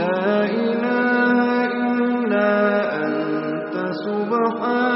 لا إله إلا أنت سبحانك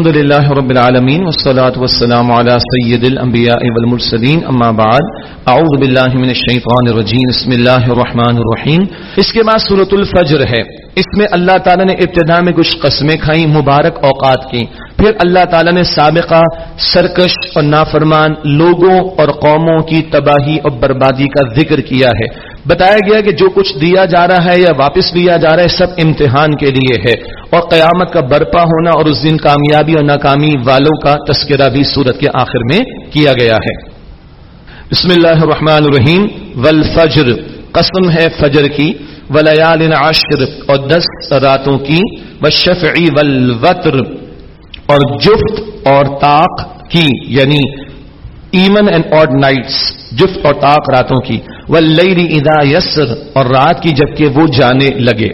الحمد لله رب العالمين والصلاة والسلام على سيد الأنبياء والمرسلين أما بعد أعوذ بالله من الشيطان الرجيم بسم الله الرحمن الرحيم اس کے بعد سورة الفجر ہے۔ اس میں اللہ تعالیٰ نے ابتدا میں کچھ قسمیں کھائیں، مبارک اوقات کی۔ پھر اللہ تعالیٰ نے سابقہ، سرکش اور نافرمان لوگوں اور قوموں کی تباہی اور بربادی کا ذکر کیا ہے۔ بتایا گیا کہ جو کچھ دیا جا رہا ہے یا واپس لیا جا رہا ہے سب امتحان کے لیے ہے اور قیامت کا برپا ہونا اور اس دن کامیابی اور ناکامی والوں کا تذکرہ بھی سورت کے آخر میں کیا گیا ہے۔ بسم اللہ الرحمن الرحیم۔ والفجر۔ قسم ہے فجر کی۔ ولیال عشر۔ اور دس راتوں کی۔ والشفع والوتر۔ اور جفت اور طاق کی۔ یعنی ایون اینڈ آڈ نائٹس جفت اور طاق راتوں کی۔ واللیل اذا یسر اور رات کی جبکہ وہ جانے لگے۔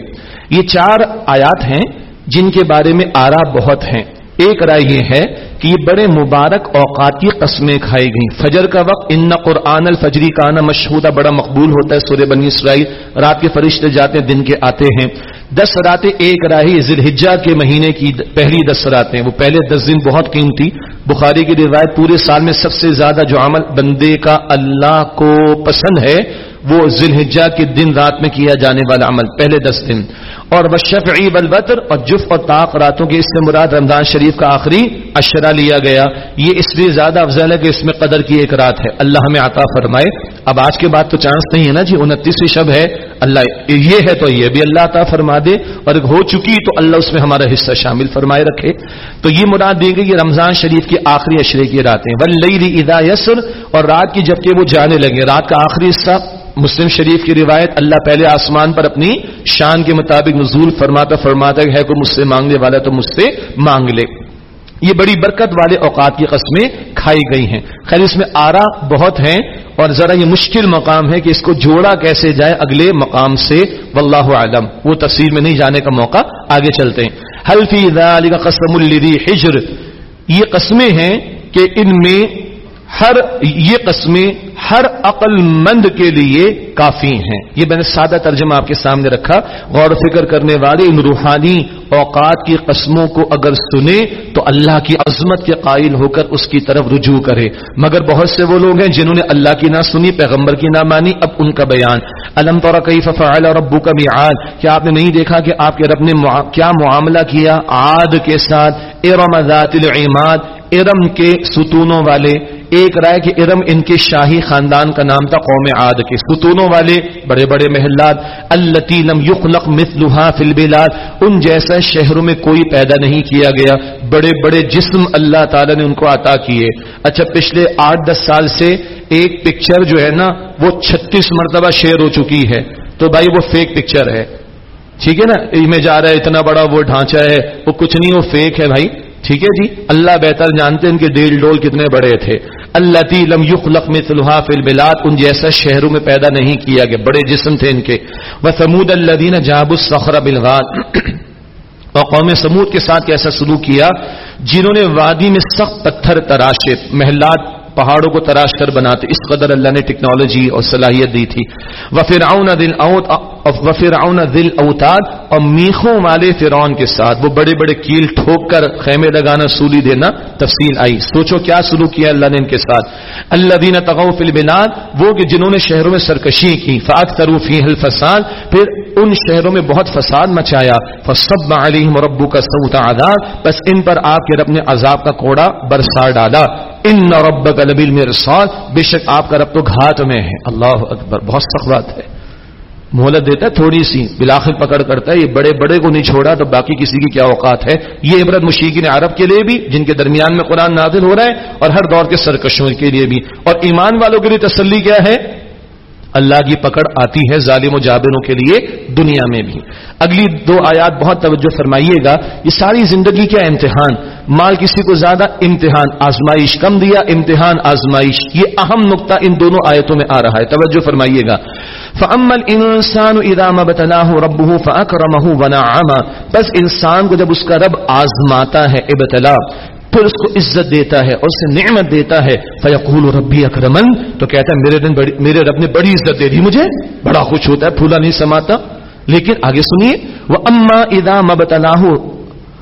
یہ چار آیات ہیں جن کے بارے میں آرا بہت ہیں۔ ایک رائے یہ ہے کہ یہ بڑے مبارک اوقات کی قسمیں کھائی گئیں۔ فجر کا وقت، ان قرآن الفجری کا آنا مشہورہ بڑا مقبول ہوتا ہے، سورہ بنی اسرائیل۔ رات کے فرشتے جاتے ہیں، دن کے آتے ہیں۔ دس راتیں ایک راہی ذلحجہ کے مہینے کی پہلی دس راتیں۔ وہ پہلے دس دن بہت قیمتی۔ بخاری کی روایت پورے سال میں سب سے زیادہ جو عمل بندے کا اللہ کو پسند ہے وہ ذلحجہ کے دن رات میں کیا جانے والا عمل، پہلے دس دن۔ اور بشفعی والوتر اور جف اور طاق راتوں کے اس سے مراد رمضان شریف کا آخری اشرا لیا گیا۔ یہ اس لیے زیادہ افضل ہے کہ اس میں قدر کی ایک رات ہے۔ اللہ ہمیں عطا فرمائے۔ اب آج کے بعد تو چانس نہیں ہے نا جی انتیسویں شب ہے۔ اللہ، یہ ہے تو یہ بھی اللہ عطا فرما دے۔ اور ہو چکی تو اللہ اس میں ہمارا حصہ شامل فرمائے رکھے۔ تو یہ مراد دی گئی یہ رمضان شریف کی آخری اشرے کی راتیں۔ واللیل اذا یسر اور رات کی جبکہ وہ جانے لگے، رات کا آخری حصہ۔ مسلم شریف کی روایت، اللہ پہلے آسمان پر اپنی شان کے مطابق نزول فرماتا فرماتا ہے کوئی مجھ سے مانگنے والا تو مجھ سے مانگ لے۔ یہ بڑی برکت والے اوقات کی قسمیں کھائی گئی ہیں۔ خیر، اس میں آرا بہت ہیں اور ذرا یہ مشکل مقام ہے کہ اس کو جوڑا کیسے جائے اگلے مقام سے، واللہ عالم وہ تفصیل میں نہیں جانے کا موقع آگے چلتے ہیں۔ حلفی ذالک قسم الذی حجر؟ یہ قسمیں ہیں کہ ان میں ہر یہ قسمیں ہر عقل مند کے لیے کافی ہیں۔ یہ میں نے سادہ ترجمہ آپ کے سامنے رکھا۔ غور و فکر کرنے والے ان روحانی اوقات کی قسموں کو اگر سنے تو اللہ کی عظمت کے قائل ہو کر اس کی طرف رجوع کرے۔ مگر بہت سے وہ لوگ ہیں جنہوں نے اللہ کی نہ سنی، پیغمبر کی نہ مانی، اب ان کا بیان۔ علم طور کئی ففعل اور ابو کا میعاد؟ کیا آپ نے نہیں دیکھا کہ آپ کے رب نے معا... کیا معاملہ کیا؟ عاد کے ساتھ، ارم ذات العماد، ارم کے ستونوں والے۔ ایک رائے کہ ارم ان کے شاہی خاندان کا نام تھا قوم عاد کے ستونوں والے بڑے بڑے محلات التی لم یخلق مثلها فی البلاد، ان جیسا شہروں میں کوئی پیدا نہیں کیا گیا، بڑے بڑے جسم اللہ تعالی نے ان کو عطا کیے۔ اچھا پچھلے آٹھ دس سال سے ایک پکچر جو ہے نا، وہ چھتیس مرتبہ شیئر ہو چکی ہے۔ تو بھائی، وہ فیک پکچر ہے۔ ٹھیک ہے نا؟ میں جا رہا ہے، اتنا بڑا وہ ڈھانچہ ہے، وہ کچھ نہیں، وہ فیک ہے بھائی۔ ٹھیک ہے جی؟ اللہ بہتر جانتے ہیں ان کے ڈیل ڈول کتنے بڑے تھے۔ اللہ لم یخلق مثلها فی البلاد، ان جیسا شہروں میں پیدا نہیں کیا گیا، بڑے جسم تھے ان کے۔ وثمود الذين جابوا الصخر بالغاد اور قوم سمود کے ساتھ کیسا سلوک کیا، جنہوں نے وادی میں سخت پتھر تراشے، محلات، پہاڑوں کو تراش کر بناتے، اس قدر اللہ نے ٹیکنالوجی اور صلاحیت دی تھی۔ وہ وفرعون دل وفرعون دل اوتاد اور میخوں والے فرعون کے ساتھ وہ بڑے بڑے کیل ٹھوک کر خیمے لگانا سولی دینا تفصیل آئی۔ سوچو کیا سلوک کیا اللہ نے ان کے ساتھ۔ اللہ دین تغوف البلاد، وہ کہ جنہوں نے شہروں میں سرکشی کی فاق تروفی الفساد، پھر ان شہروں میں بہت فساد مچایا۔ فصب علیہم ربو کا سعود آداد بس ان پر آپ کے رب نے عذاب کا کوڑا برسا ڈالا۔ ان رب کا لبیل میں بے شک آپ کا رب تو گھاٹ میں ہے۔ اللہ اکبر، بہت سخت بات ہے۔ مہلت دیتا ہے، تھوڑی سی بلاخر پکڑ کرتا ہے، یہ بڑے بڑے کو نہیں چھوڑا تو باقی کسی کی کیا اوقات ہے؟ یہ عبرت مشیقین عرب کے لیے بھی، جن کے درمیان میں قرآن نازل ہو رہا ہے، اور ہر دور کے سرکشوں کے لیے بھی۔ اور ایمان والوں کے لیے تسلی کیا ہے؟ اللہ کی پکڑ آتی ہے ظالم و جابروں کے لیے دنیا میں بھی۔ اگلی دو آیات بہت توجہ فرمائیے گا۔ یہ ساری زندگی کیا امتحان؟ مال کسی کو زیادہ امتحان، آزمائش کم دیا، امتحان، آزمائش۔ یہ اہم نقطہ ان دونوں آیتوں میں آ رہا ہے۔ توجہ فرمائیے گا۔ فعمل انسان ادام بتنا رب فکرم بنا بس انسان کو جب اس کا رب آزماتا ہے، ابتلا پھر اس کو عزت دیتا ہے اور اسے نعمت دیتا ہے۔ فیقول ربی اکرمن تو کہتا ہے، میرے دن بڑی میرے رب نے بڑی عزت دے دی مجھے۔ بڑا خوش ہوتا ہے، پھولا نہیں سماتا۔ لیکن آگے سنیے وہ اما ادا مبتلاح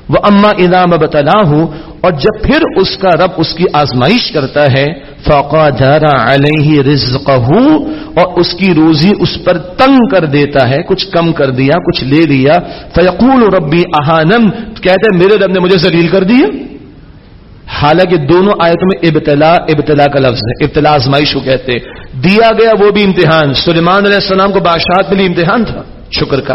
وہ اما ادا مبتلاح اور جب پھر اس کا رب اس کی آزمائش کرتا ہے فوقا جارا علیہ رزق اور اس کی روزی اس پر تنگ کر دیتا ہے، کچھ کم کر دیا، کچھ لے لیا۔ فیقول ربی احانم کہتے ہیں میرے رب نے مجھے ذلیل کر دیا۔ حالانکہ دونوں آیتوں میں ابتلا ابتلا کا لفظ ہے، ابتلا آزمائش کو کہتے دیا گیا وہ بھی امتحان، سلیمان علیہ السلام کو بادشاہت میں امتحان تھا، شکر کا۔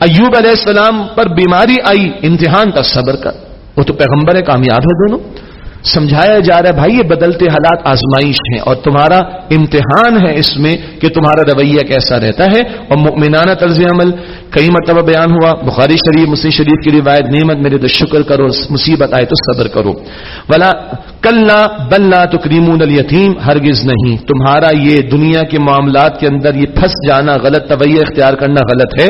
ایوب علیہ السلام پر بیماری آئی، امتحان کا صبر کا۔ وہ تو پیغمبر ہے کامیاب ہے دونوں۔ سمجھایا جا رہا ہے، بھائی، یہ بدلتے حالات آزمائش ہیں اور تمہارا امتحان ہے اس میں کہ تمہارا رویہ کیسا رہتا ہے۔ اور مؤمنانہ طرز عمل کئی مرتبہ بیان ہوا، بخاری شریف، مسلم شریف کی روایت، نعمت میرے تو شکر کرو، مصیبت آئے تو صبر کرو۔ بلا کل بلّہ تو کریمون الیتیم ہرگز نہیں، تمہارا یہ دنیا کے معاملات کے اندر یہ پھنس جانا غلط طویہ اختیار کرنا غلط ہے۔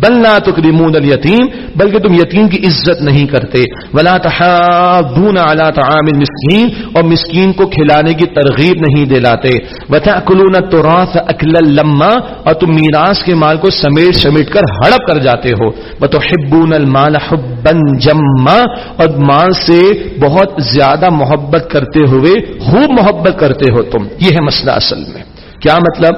بلّہ تو کریمون الیتیم بلکہ تم یتیم کی عزت نہیں کرتے۔ ولا تحابون علی طعام المسکین اور مسکین کو کھلانے کی ترغیب نہیں دلاتے۔ وتاکلون التراث اکلا لما، اور تم میراث کے مال کو سمیٹ سمیٹ کر ہڑپ کر جاتے ہو۔ بتحبون المال حبا جما۔ اور مال سے بہت زیادہ محبت کرتے ہوئے خوب محبت کرتے ہو تم۔ یہ ہے مسئلہ اصل میں۔ کیا مطلب؟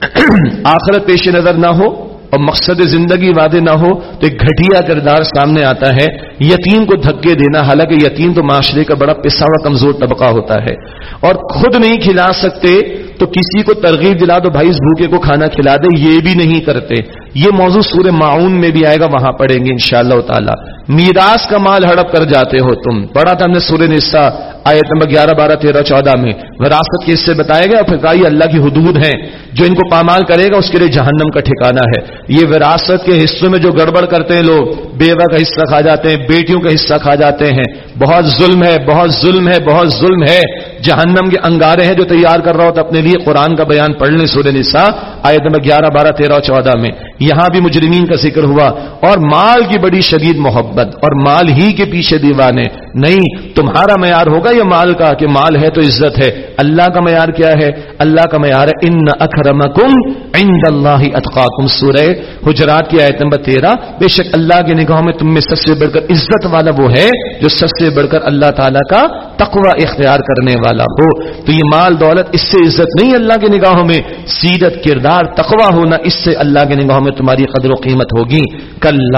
آخرت پیش نظر نہ ہو۔ اور مقصد زندگی وعدے نہ ہو تو ایک گھٹیا کردار سامنے آتا ہے۔ یتیم کو دھکے دینا، حالانکہ یتیم تو معاشرے کا بڑا پسا ہوا کمزور طبقہ ہوتا ہے۔ اور خود نہیں کھلا سکتے تو کسی کو ترغیب دلا دو، بھائی اس بھوکے کو کھانا کھلا دے، یہ بھی نہیں کرتے۔ یہ موضوع سورہ معاون میں بھی آئے گا، وہاں پڑھیں گے انشاءاللہ تعالی۔ میراث کا مال ہڑپ کر جاتے ہو تم۔ پڑھا تھا ہم نے سورہ نساء۔ آیت نمبر گیارہ، بارہ، تیرہ، چودہ میں۔ وراثت کے حصے بتایا گیا پھر کہا یہ اللہ کی حدود ہیں۔ جو ان کو پامال کرے گا، اس کے لیے جہنم کا ٹھکانا ہے۔ یہ وراثت کے حصوں میں جو گڑبڑ کرتے ہیں لوگ، بیوہ کا حصہ کھا جاتے ہیں، بیٹیوں کا حصہ کھا جاتے ہیں۔ بہت ظلم ہے، بہت ظلم ہے، بہت ظلم ہے۔ جہنم کے انگارے ہیں جو تیار کر رہا ہوتا اپنے لیے۔ قرآن کا بیان پڑھ لیں سورہ نساء، آیت نمبر گیارہ، بارہ، تیرہ، چودہ میں۔ یہاں بھی مجرمین کا ذکر ہوا۔ اور مال کی بڑی شدید محبت اور مال ہی کے پیچھے دیوانے۔ نہیں، تمہارا معیار ہوگا یہ مال کا کہ مال ہے تو عزت ہے۔ اللہ کا معیار کیا ہے؟ اللہ کا معیار ہے، ان اکرمکم عند اللہ اتقاکم۔ سورہ حجرات کی آیت نمبر تیرہ۔ بے شک اللہ کے نگاہوں میں تم میں سب سے بڑھ کر عزت والا وہ ہے جو سب سے بڑھ کر اللہ تعالیٰ کا تقوی اختیار کرنے والا ہو۔ تو یہ مال، دولت، اس سے عزت نہیں اللہ کے نگاہوں میں۔ سیرت، کردار، تقوی ہونا، اس سے اللہ کے نگاہوں میں تمہاری قدر و قیمت ہوگی۔ کل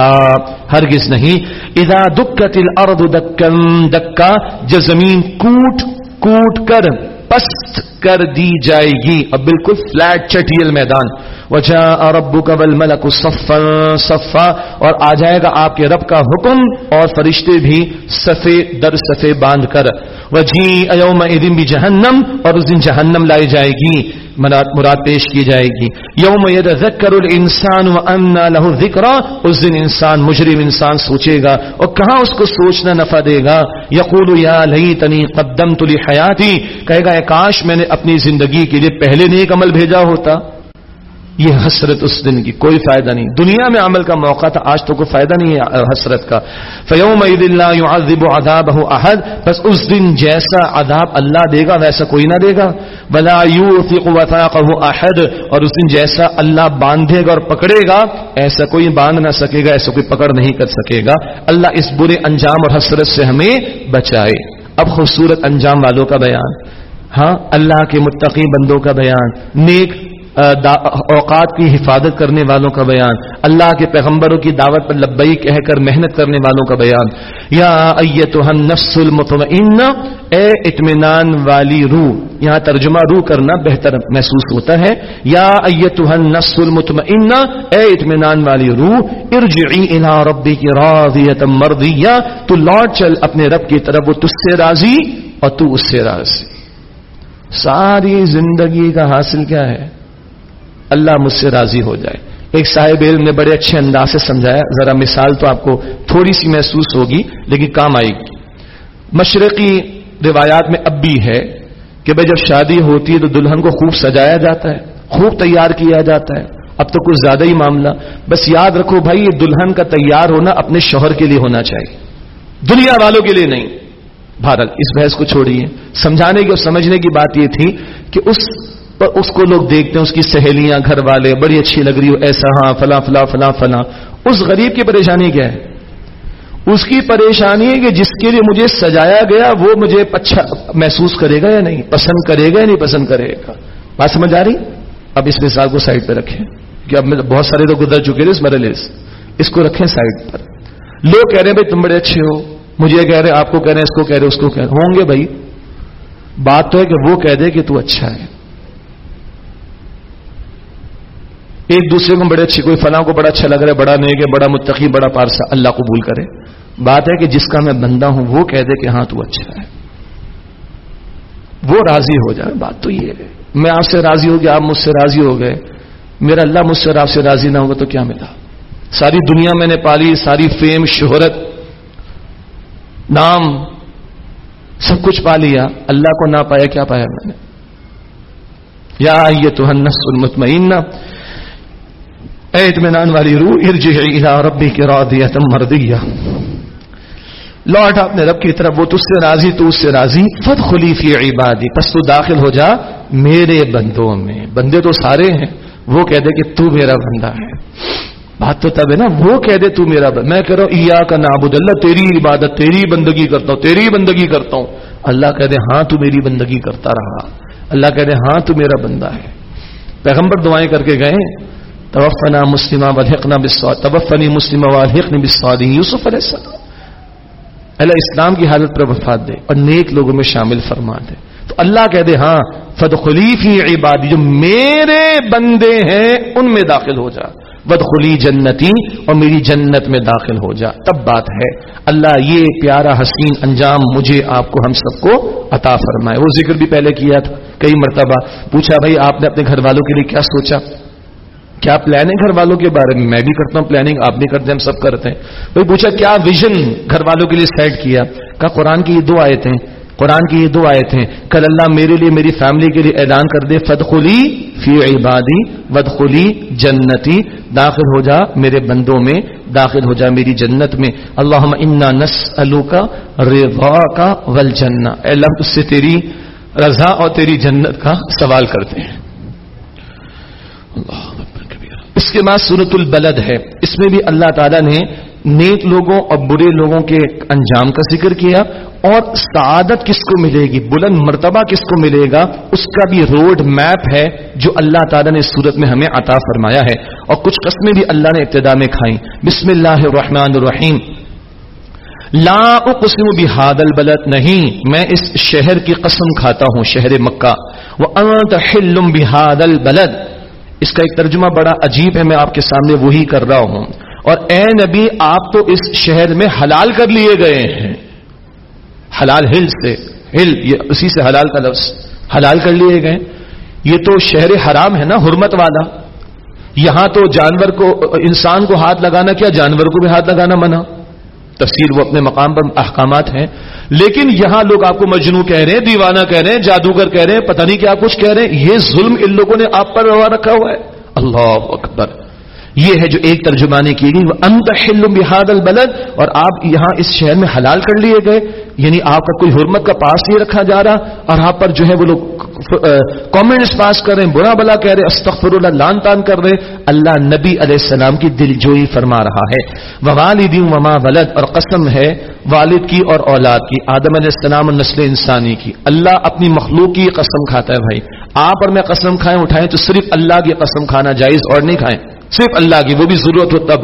ہرگز نہیں۔ اذا دکت الارض دکن دکا جو زمین کوٹ کوٹ کر پست کر دی جائے گی اب بالکل فلیٹ چٹیل میدان۔ وجہ ارب قبل ملک صفا صفا۔ اور آ جائے گا آپ کے رب کا حکم اور فرشتے بھی صفے، در صفے باندھ کر۔ وجی ایوم بھی جہنم اور اس دن جہنم لائی جائے گی۔ مراد پیش کی جائے گی. یوم یتذکر الانسان واننا له ذکر اس دن انسان، مجرم انسان سوچے گا اور کہاں اس کو سوچنا نفع دے گا؟ یقول یا لیتنی قدمت لحیاتی، کہے گا کاش میں نے اپنی زندگی کے لیے پہلے نیک عمل بھیجا ہوتا۔ یہ حسرت اس دن کی کوئی فائدہ نہیں۔ دنیا میں عمل کا موقع تھا، آج تو کوئی فائدہ نہیں ہے حسرت کا۔ فیوم عید اللہ عذب اداب احد۔ بس اس دن جیسا عذاب اللہ دے گا، ویسا کوئی نہ دے گا۔ بلا یو احد۔ اور اس دن جیسا اللہ باندھے گا اور پکڑے گا، ایسا کوئی باندھ نہ سکے گا، ایسا کوئی پکڑ نہیں کر سکے گا۔ اللہ اس برے انجام اور حسرت سے ہمیں بچائے۔ اب خوبصورت انجام والوں کا بیان۔ ہاں اللہ کے متقی بندوں کا بیان۔ نیک اوقات کی حفاظت کرنے والوں کا بیان، اللہ کے پیغمبروں کی دعوت پر لبئی کہہ کر محنت کرنے والوں کا بیان۔ یا نفس المطمئن اے اطمینان والی روح، یہاں ترجمہ روح کرنا بہتر محسوس ہوتا ہے۔ یا نفس المطمئن اے اطمینان والی روح، ارجعی الى ربک راضیت مرضیہ، تو لوٹ چل اپنے رب کی طرف، وہ تجھ سے راضی اور تو اس سے راضی۔ ساری زندگی کا حاصل کیا ہے؟ اللہ مجھ سے راضی ہو جائے۔ ایک صاحب علم نے بڑے اچھے انداز سے سمجھایا، ذرا مثال تو آپ کو تھوڑی سی محسوس ہوگی، لیکن کام آئے گی۔ مشرقی روایات میں اب بھی ہے کہ بھائی جب شادی ہوتی ہے تو دلہن کو خوب سجایا جاتا ہے، خوب تیار کیا جاتا ہے۔ اب تو کچھ زیادہ ہی معاملہ۔ بس یاد رکھو بھائی، یہ دلہن کا تیار ہونا اپنے شوہر کے لیے ہونا چاہیے۔ دنیا والوں کے لیے نہیں۔ بھارت اس بحث کو چھوڑیے۔ سمجھانے کی اور سمجھنے کی بات یہ تھی کہ اس پر اس کو لوگ دیکھتے ہیں، اس کی سہیلیاں گھر والے بڑی اچھی لگ رہی ہو، ایسا ہاں فلاں فلاں فلاں فلاں۔ اس غریب کی پریشانی کیا ہے؟ اس کی پریشانی ہے کہ جس کے لیے مجھے سجایا گیا، وہ مجھے اچھا محسوس کرے گا یا نہیں؟ پسند کرے گا یا نہیں پسند کرے گا؟ بات سمجھ آ رہی؟ اب اس مثال کو سائڈ پہ رکھیں۔ کہ اب بہت سارے لوگ گزر چکے تھے اس مرحلے سے۔ اس کو رکھیں سائڈ پر۔ لوگ کہہ رہے ہیں، بھائی، تم بڑے اچھے ہو۔ مجھے کہہ رہے آپ کو کہہ رہے ہیں، اس کو کہہ رہے اس کو کہہ رہے ہوں گے بھائی۔ بات تو ہے کہ وہ کہہ دے کہ تو اچھا ہے۔ ایک دوسرے کو بڑے اچھے کوئی فلاں کو بڑا اچھا لگ رہا ہے، بڑا نیک ہے، بڑا متقی، بڑا پارسا، اللہ قبول کرے۔ بات ہے کہ جس کا میں بندہ ہوں، وہ کہہ دے کہ ہاں تو اچھا ہے۔ وہ راضی ہو جائے، بات تو یہ ہے۔ میں آپ سے راضی ہو گیا، آپ مجھ سے راضی ہو گئے۔ میرا اللہ مجھ سے اور آپ سے راضی نہ ہوگا تو کیا ملا؟ ساری دنیا میں نے پالی، ساری فیم، شہرت، نام، سب کچھ پا لیا۔ اللہ کو نہ پایا، کیا پایا میں نے؟ یا یہ تو ہنس المطمئن اے اطمینان والی روح ارجع ربی کے راضیتم مردیہ۔ لوٹ اپنے رب کی طرف، وہ تجھ سے راضی، تو اس سے راضی۔ فد خلیفی عبادی، پس تو داخل ہو جا میرے بندوں میں۔ بندے تو سارے ہیں، وہ کہہ دے کہ تو میرا بندہ ہے۔ بات تو تب ہے نا، وہ کہہ دے تو میرا بندہ۔ میں کہہ رہا ہوں ایا کا نابود اللہ، تیری عبادت، تیری بندگی کرتا ہوں، تیری بندگی کرتا ہوں۔ اللہ کہہ دے ہاں تو میری بندگی کرتا رہا۔ اللہ کہہ دے ہاں تو میرا بندہ ہے۔ پیغمبر دعائیں کر کے گئے توفنا مسلمہ ودحقنا بسواد توفنی مسلمہ ودحقنی بسواد یوسف علیہ السلام. اللہ اسلام کی حالت پر وفات دے اور نیک لوگوں میں شامل فرما دے۔ تو اللہ کہہ دے ہاں فد خلیفی عبادی، جو میرے بندے ہیں، ان میں داخل ہو جا۔ ود خلی جنتی، اور میری جنت میں داخل ہو جا۔ تب بات ہے۔ اللہ یہ پیارا حسین انجام مجھے آپ کو، ہم سب کو عطا فرمائے۔ وہ ذکر بھی پہلے کیا تھا، کئی مرتبہ پوچھا، بھائی، آپ نے اپنے گھر والوں کے لیے کیا سوچا؟ کیا پلان ہے گھر والوں کے بارے میں؟ میں بھی کرتا ہوں پلاننگ آپ بھی کرتے ہیں، ہم سب کرتے ہیں۔ بھائی پوچھا، کیا ویژن گھر والوں کے لیے سیٹ کیا؟ کہا، قرآن کی یہ دو آئے تھے قرآن کی یہ دو آئے تھے کل اللہ میرے لیے، میری فیملی کے لیے اعلان کر دے فد خلی فی عبادی ود خلی جنتی۔ داخل ہو جا میرے بندوں میں، داخل ہو جا میری جنت میں۔ اللہ انا نس کا رضا کا ول جنا اللہ اس سے تیری رضا اور تیری جنت کا سوال کرتے ہیں۔ اس کے بعد سورت البلد ہے۔ اس میں بھی اللہ تعالیٰ نے نیک لوگوں اور برے لوگوں کے انجام کا ذکر کیا اور سعادت کس کو ملے گی؟ بلند مرتبہ کس کو ملے گا؟ اس کا بھی روڈ میپ ہے جو اللہ تعالیٰ نے صورت میں ہمیں عطا فرمایا ہے۔ اور کچھ قسمیں بھی اللہ نے ابتدا میں کھائیں۔ بسم اللہ الرحمن الرحیم۔ لا اقسم بحاد البلد، نہیں، میں اس شہر کی قسم کھاتا ہوں، شہر مکہ۔ وہ انت حلم بحاد البلد۔ اس کا ایک ترجمہ بڑا عجیب ہے، میں آپ کے سامنے وہی کر رہا ہوں۔ اور اے نبی، آپ تو اس شہر میں حلال کر لیے گئے ہیں۔ حلال ہل سے، ہل، یہ اسی سے حلال کا لفظ، حلال کر لیے گئے۔ یہ تو شہر حرام ہے نا، حرمت والا۔ یہاں تو جانور کو، انسان کو ہاتھ لگانا کیا؟ جانور کو بھی ہاتھ لگانا منع۔ تفسیر وہ اپنے مقام پر احکامات ہیں۔ لیکن یہاں لوگ آپ کو مجنو کہہ رہے ہیں، دیوانہ کہہ رہے ہیں، جادوگر کہہ رہے ہیں، پتہ نہیں کیا کچھ کہہ رہے ہیں۔ یہ ظلم ان لوگوں نے آپ پر روا رکھا ہوا ہے۔ اللہ اکبر۔ یہ ہے جو ایک ترجمانے کی گئی وہ انت حل بحاد البلد۔ اور آپ یہاں اس شہر میں حلال کر لیے گئے یعنی آپ کا کوئی حرمت کا پاس نہیں رکھا جا رہا اور آپ پر جو ہے وہ لوگ کامنٹس پاس کر رہے ہیں، برا بلا کہہ رہے استغفر اللہ لان تان کر رہے اللہ نبی علیہ السلام کی دل جوئی فرما رہا ہے۔ والدی وما ولد، اور قسم ہے والد کی اور اولاد کی، آدم علیہ السلام اور نسل انسانی کی۔ اللہ اپنی مخلوق کی قسم کھاتا ہے بھائی۔ آپ اور میں قسم کھائیں، اٹھائیں تو صرف اللہ کی قسم کھانا جائز اور نہیں کھائیں۔ صرف اللہ کی، وہ بھی ضرورت ہو تب۔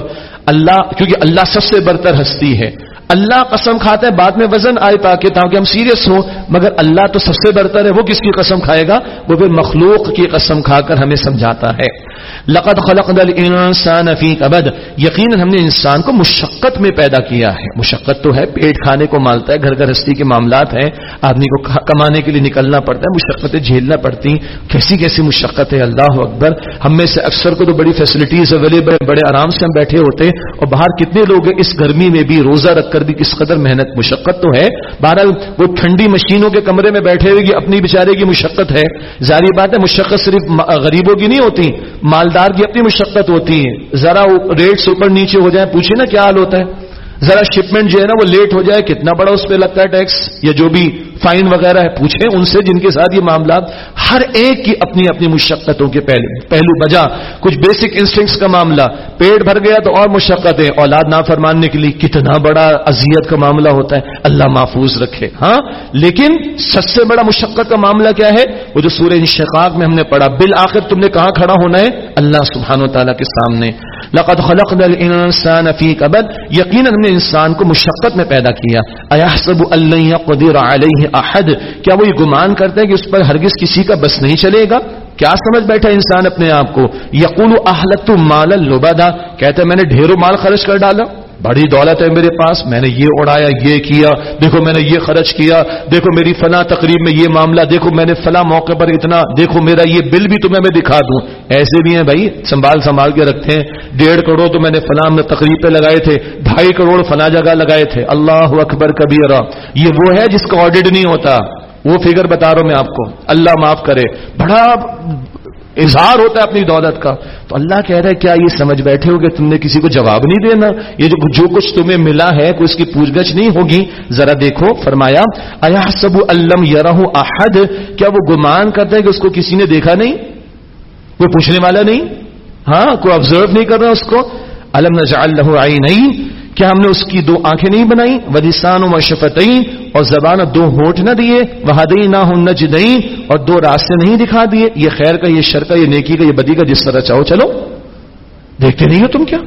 اللہ، کیونکہ اللہ سب سے برتر ہستی ہے۔ اللہ قسم کھاتا ہے، بعد میں وزن آئے تاکہ تاکہ ہم سیریس ہوں، مگر اللہ تو سب سے برتر ہے، وہ کس کی قسم کھائے گا؟ وہ پھر مخلوق کی قسم کھا کر ہمیں سمجھاتا ہے۔ لقد خلق الانسان فی ابد یقیناً ہم نے انسان کو مشقت میں پیدا کیا ہے۔ مشقت تو ہے، پیٹ کھانے کو مالتا ہے، گھر گھر ہستی کے معاملات ہیں۔ آدمی کو کمانے کے لیے نکلنا پڑتا ہے، مشقتیں جھیلنا پڑتی کیسی کیسی مشقت ہے، اللہ اکبر۔ ہم میں سے اکثر کو تو بڑی فیسلٹیز اویلیبل بڑے آرام سے ہم بیٹھے ہوتے ہیں۔ اور باہر کتنے لوگ ہیں، اس گرمی میں بھی روزہ رکھ کر بھی کس قدر محنت، مشقت تو ہے۔ بہرحال وہ ٹھنڈی مشینوں کے کمرے میں بیٹھے ہوئے کی اپنی بیچارے کی مشقت ہے۔ ظاہری بات ہے، مشقت صرف غریبوں کی نہیں ہوتی، مالدار کی اپنی مشقت ہوتی ہے۔ ذرا ریٹس اوپر نیچے ہو جائیں، پوچھیں نا کیا حال ہوتا ہے۔ ذرا شپمنٹ جو ہے نا وہ لیٹ ہو جائے، کتنا بڑا اس پہ لگتا ہے ٹیکس یا جو بھی فائن وغیرہ ہے، پوچھیں ان سے جن کے ساتھ یہ معاملات، ہر ایک کی اپنی اپنی مشقتوں کے پہلے پہلو بجا کچھ بیسک انسٹنگس کا معاملہ، پیٹ بھر گیا تو اور مشقت ہے اولاد نہ فرمانے کے لیے کتنا بڑا اذیت کا معاملہ ہوتا ہے، اللہ محفوظ رکھے ہاں؟ لیکن سب سے بڑا مشقت کا معاملہ کیا ہے؟ وہ جو سورہ انشقاق میں ہم نے پڑھا، بالآخر تم نے کہاں کھڑا ہونا ہے؟ اللہ سبحانہ و تعالیٰ کے سامنے۔ لقد خلقنا الانسان فی قبل، یقینا ہم نے انسان کو مشقت میں پیدا کیا۔ ایحسب ان لن يقدر علیہ احد، کیا وہ یہ گمان کرتے ہیں کہ اس پر ہرگز کسی کا بس نہیں چلے گا؟ کیا سمجھ بیٹھا انسان اپنے آپ کو؟ یقول احلت مال لبادا کہتے ہے میں نے ڈھیروں مال خرچ کر ڈالا۔ بڑی دولت ہے میرے پاس، میں نے یہ اڑایا، یہ کیا، دیکھو میں نے یہ خرچ کیا، دیکھو میری فلاں تقریب میں یہ معاملہ، دیکھو میں نے فلاں موقع پر اتنا، دیکھو میرا یہ بل بھی تمہیں میں دکھا دوں۔ ایسے بھی ہیں بھائی، سنبھال سنبھال کے رکھتے ہیں۔ ڈیڑھ کروڑ تو میں نے فلاں میں تقریب پہ لگائے تھے، ڈھائی کروڑ فلاں جگہ لگائے تھے۔ اللہ اکبر کبیر یہ وہ ہے جس کا آڈٹ نہیں ہوتا۔ وہ فگر بتا رہا ہوں میں آپ کو۔ اللہ معاف کرے۔ بڑا اظہار ہوتا ہے اپنی دولت کا۔ تو اللہ کہہ رہا ہے، کیا یہ سمجھ بیٹھے ہو کہ تم نے کسی کو جواب نہیں دینا؟ یہ جو جو کچھ تمہیں ملا ہے، کوئی اس کی پوچھ گچھ نہیں ہوگی۔ ذرا دیکھو، فرمایا ایا سب الم یار احد کیا وہ گمان کرتا ہے کہ اس کو کسی نے دیکھا نہیں؟ کوئی پوچھنے والا نہیں؟ ہاں کوئی آبزرو نہیں کر رہا اس کو؟ الم نجعل له عینین؟ کیا ہم نے اس کی دو آنکھیں نہیں بنائی؟ ودیسان و شفتیں اور زبان دو ہوٹ نہ دیے؟ وہدئی نہ ہوں نجدئی اور دو راستے نہیں دکھا دیے؟ یہ خیر کا، یہ شر کا، یہ نیکی کا، یہ بدی کا، جس طرح چاہو چلو۔ دیکھتے نہیں ہو تم کیا؟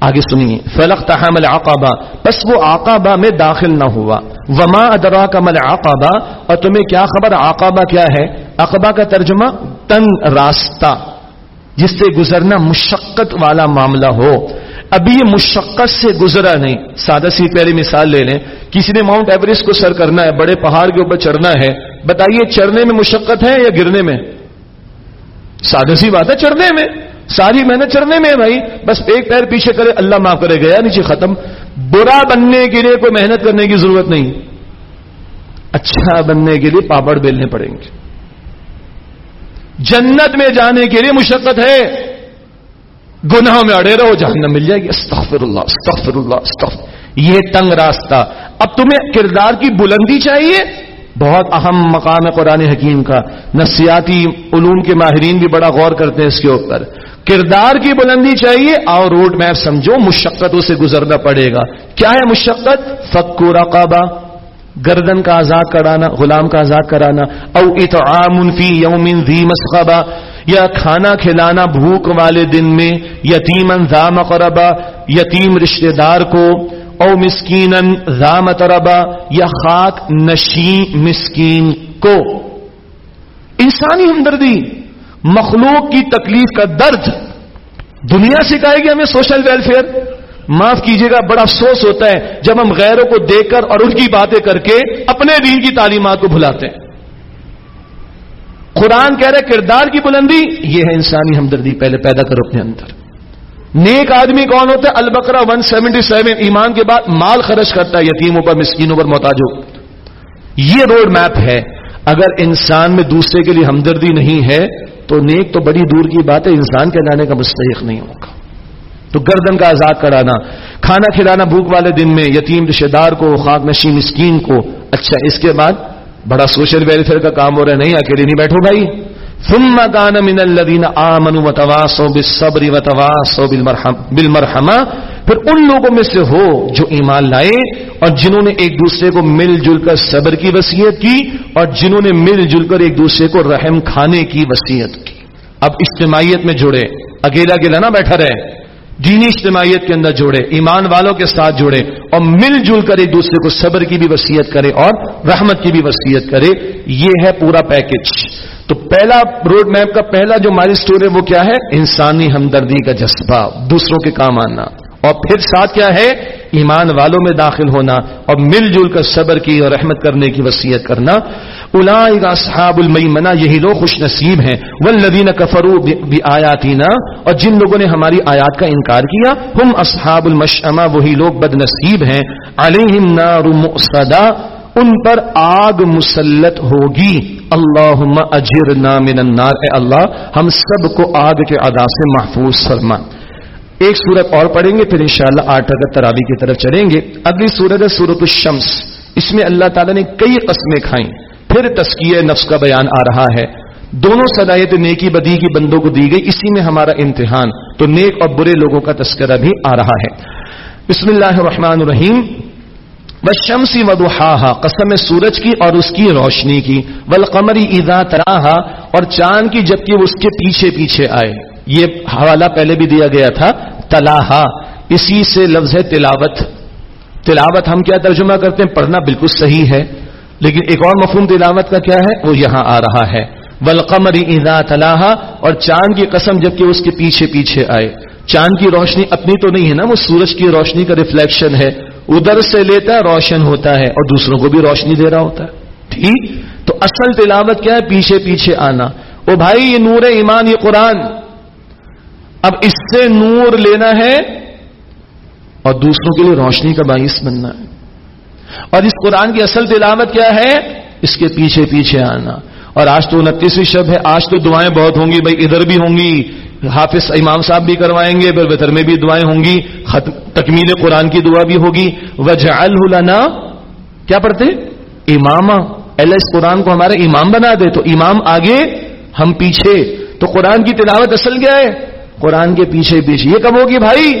آگے سنیے۔ فلق تحمل آقابا بس وہ آقابا میں داخل نہ ہوا۔ وما ادرا کا مل آقابا اور تمہیں کیا خبر؟ آقابا کیا ہے؟ اقبا کا ترجمہ تنگ راستہ۔ جس سے گزرنا مشقت والا معاملہ ہو۔ ابھی یہ مشقت سے گزرا نہیں۔ سادہ سی پہلی مثال لے لیں۔ کسی نے ماؤنٹ ایوریسٹ کو سر کرنا ہے، بڑے پہاڑ کے اوپر چڑھنا ہے۔ بتائیے، چڑھنے میں مشقت ہے یا گرنے میں؟ سادہ سی بات ہے، چڑھنے میں۔ ساری محنت چڑھنے میں ہے بھائی۔ بس ایک پیر پیچھے کرے، اللہ معاف کرے، گیا نیچے ختم۔ برا بننے کے لیے کوئی محنت کرنے کی ضرورت نہیں۔ اچھا بننے کے لیے پاپڑ بیلنے پڑیں گے۔ جنت میں جانے کے لیے مشقت ہے۔ گناہوں میں اڑے رہو، جہنم مل جائے گی۔ استغفر اللہ استغفر اللہ، استغفر۔ یہ تنگ راستہ۔ اب تمہیں کردار کی بلندی چاہیے۔ بہت اہم مقام ہے قرآن حکیم کا۔ نفسیاتی علوم کے ماہرین بھی بڑا غور کرتے ہیں اس کے اوپر۔ کردار کی بلندی چاہیے اور روڈ میپ سمجھو، مشقتوں سے گزرنا پڑے گا۔ کیا ہے مشقت؟ فکو رقابہ گردن کا آزاد کرانا، غلام کا آزاد کرانا، او اطعام فی یوم ذی مسخبہ، یا کھانا کھلانا بھوک والے دن میں یتیم ذا مقربا یتیم رشتہ دار کو، او مسکین ذا متربا یا خاک نشی مسکین کو۔ انسانی ہمدردی، مخلوق کی تکلیف کا درد، دنیا سکھائے گی ہمیں سوشل ویلفیئر۔ معاف کیجیے گا، بڑا افسوس ہوتا ہے جب ہم غیروں کو دیکھ کر اور ان کی باتیں کر کے اپنے دین کی تعلیمات کو بھلاتے ہیں۔ قرآن کہہ رہے کردار کی بلندی، یہ ہے انسانی ہمدردی، پہلے پیدا کرو اپنے اندر۔ نیک آدمی کون ہوتا ہے؟ البکرا ون سیونٹی سیون ایمان کے بعد مال خرچ کرتا ہے، یتیموں پر، مسکینوں پر محتاج یہ روڈ میپ ہے۔ اگر انسان میں دوسرے کے لیے ہمدردی نہیں ہے، تو نیک تو بڑی دور کی بات ہے، انسان کہلانے کا مستحق نہیں ہوگا۔ تو گردن کا آزاد کرانا، کھانا کھلانا بھوک والے دن میں، یتیم رشتے دار کو خاک نشی مسکین کو۔ اچھا اس کے بعد بڑا سوشل ویلفیئر کا کام ہو رہا ہے، نہیں، اکیلے نہیں بیٹھو بھائی۔ ثم كان من الذين امنوا وتواصوا بالصبر وتواصوا بالمرحمه پھر ان لوگوں میں سے ہو جو ایمان لائے اور جنہوں نے ایک دوسرے کو مل جل کر صبر کی وصیت کی اور جنہوں نے مل جل کر ایک دوسرے کو رحم کھانے کی وصیت کی۔ اب اجتماعیت میں جڑے، اکیلا اکیلا نہ بیٹھا رہے۔ دینی اجتماعیت کے اندر جوڑے، ایمان والوں کے ساتھ جوڑے اور مل جل کر ایک دوسرے کو صبر کی بھی وصیت کرے اور رحمت کی بھی وصیت کرے، یہ ہے پورا پیکج تو پہلا روڈ میپ کا پہلا جو مالی اسٹور ہے وہ کیا ہے؟ انسانی ہمدردی کا جذبہ، دوسروں کے کام آنا۔ اور پھر ساتھ کیا ہے؟ ایمان والوں میں داخل ہونا اور مل جل کر صبر کی اور رحمت کرنے کی وصیت کرنا۔ اصحاب المیمنا یہی لوگ خوش نصیب ہیں۔ والذین کفروا بآیاتنا اور جن لوگوں نے ہماری آیات کا انکار کیا، ہم اصحاب المشأمہ، وہی لوگ بد نصیب ہیں۔ علیہم نار مؤصدا ان پر آگ مسلط ہوگی۔ اللہ اجرنا من النار۔ اے اللہ، ہم سب کو آگ کے ادا سے محفوظ فرما۔ ایک سورت اور پڑھیں گے، پھر انشاءاللہ آٹھ اگر تراوی کی طرف چلیں گے۔ اگلی سورت ہے سورت الشمس۔ اس میں اللہ تعالیٰ نے کئی قسمیں کھائیں۔ پھر تسکیہ نفس کا بیان آ رہا ہے۔ دونوں صلاحیت نیکی بدی کی بندوں کو دی گئی، اسی میں ہمارا امتحان۔ تو نیک اور برے لوگوں کا تذکرہ بھی آ رہا ہے۔ بسم اللہ الرحمن الرحیم۔ شمسی ودوہا قسم سورج کی اور اس کی روشنی کی۔ ولقمری ادا تراہا اور چاند کی، جبکہ اس کے پیچھے پیچھے آئے۔ یہ حوالہ پہلے بھی دیا گیا تھا تلاحا اسی سے لفظ ہے تلاوت۔ تلاوت ہم کیا ترجمہ کرتے ہیں؟ پڑھنا بالکل صحیح ہے، لیکن ایک اور مفہوم تلاوت کا کیا ہے؟ وہ یہاں آ رہا ہے۔ ولقمری ادا تلاحا اور چاند کی قسم جبکہ اس کے پیچھے پیچھے آئے۔ چاند کی روشنی اپنی تو نہیں ہے نا، وہ سورج کی روشنی کا ریفلیکشن ہے۔ ادھر سے لیتا ہے، روشن ہوتا ہے، اور دوسروں کو بھی روشنی دے رہا ہوتا ہے۔ ٹھیک؟ تو اصل تلاوت کیا ہے؟ پیچھے پیچھے آنا۔ او بھائی، یہ نور ایمان، یہ قرآن۔ اب اس سے نور لینا ہے اور دوسروں کے لیے روشنی کا باعث بننا ہے۔ اور اس قرآن کی اصل تلاوت کیا ہے؟ اس کے پیچھے پیچھے آنا۔ اور آج تو انتیسویں شب ہے، آج تو دعائیں بہت ہوں گی، بھائی ادھر بھی ہوں گی، حافظ امام صاحب بھی کروائیں گے پھر بطر میں بھی دعائیں ہوں گی تکمیل قرآن کی دعا بھی ہوگی۔ وجہ النا کیا پڑھتے؟ امام اللہ اس قرآن کو ہمارے امام بنا دے، تو امام آگے، ہم پیچھے۔ تو قرآن کی تلاوت اصل کیا ہے؟ قرآن کے پیچھے پیچھے۔ یہ کب ہوگی بھائی،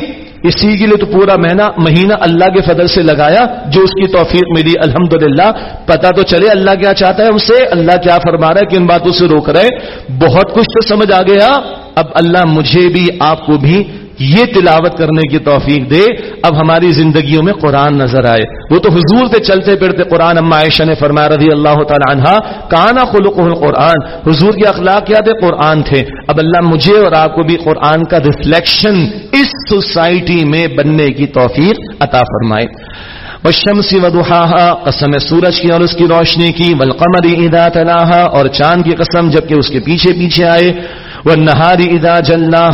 اسی کے لیے تو پورا مہینہ مہینہ اللہ کے فضل سے لگایا، جو اس کی توفیق ملی الحمد للہ پتا تو چلے اللہ کیا چاہتا ہے اسے، اللہ کیا فرما رہا ہے، کن باتوں سے روک رہے بہت کچھ تو سمجھ آ گیا۔ اب اللہ مجھے بھی، آپ کو بھی یہ تلاوت کرنے کی توفیق دے، اب ہماری زندگیوں میں قرآن نظر آئے۔ وہ تو حضور سے چلتے پھرتے قرآن اما عائشہ نے فرمایا رضی اللہ تعالیٰ عنہ کانا خلق القرآن حضور کے اخلاق کیا تھے قرآن تھے۔ اب اللہ مجھے اور آپ کو بھی قرآن کا ریفلیکشن اس سوسائٹی میں بننے کی توفیق عطا فرمائے۔ شمسی ودوہا قسم سورج کی اور اس کی روشنی کی۔ بلقمری ادا تلاحا اور چاند کی قسم جبکہ اس کے پیچھے پیچھے آئے۔ وہ نہاری ادا جلنا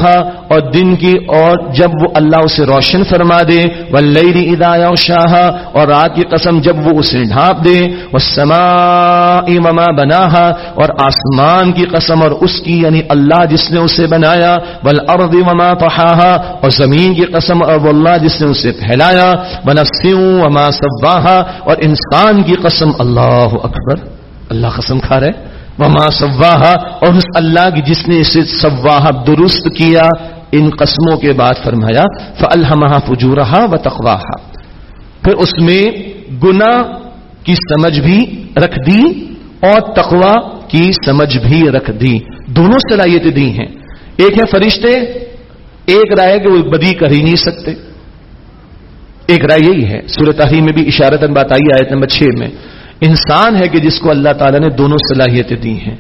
اور دن کی اور جب وہ اللہ اسے روشن فرما دے وہ لئی ادا شاہ اور رات کی قسم جب وہ اسے ڈھانپ دے وہ سما امما بنا اور آسمان کی قسم اور اس کی یعنی اللہ جس نے اسے بنایا بل ارد وما پہا اور زمین کی قسم اور اللہ جس نے اسے پھیلایا بنفسوں وما سباہا اور انسان کی قسم اللہ اکبر اللہ قسم کھا رہے وما سواہا اور اس اللہ کی جس نے اسے سواہ درست کیا، ان قسموں کے بعد فرمایا فلحمہ فجورہ و تقواہا پھر اس میں گنا کی سمجھ بھی رکھ دی اور تقوا کی سمجھ بھی رکھ دی۔ دونوں صلاحیتیں دی ہیں۔ ایک ہے فرشتے، ایک رائے کہ وہ بدی کر ہی نہیں سکتے۔ ایک رائے یہی ہے۔ سورت تحریم میں بھی اشارت بات آئی آیت نمبر چھ میں۔ انسان ہے کہ جس کو اللہ تعالیٰ نے دونوں صلاحیتیں دی ہیں،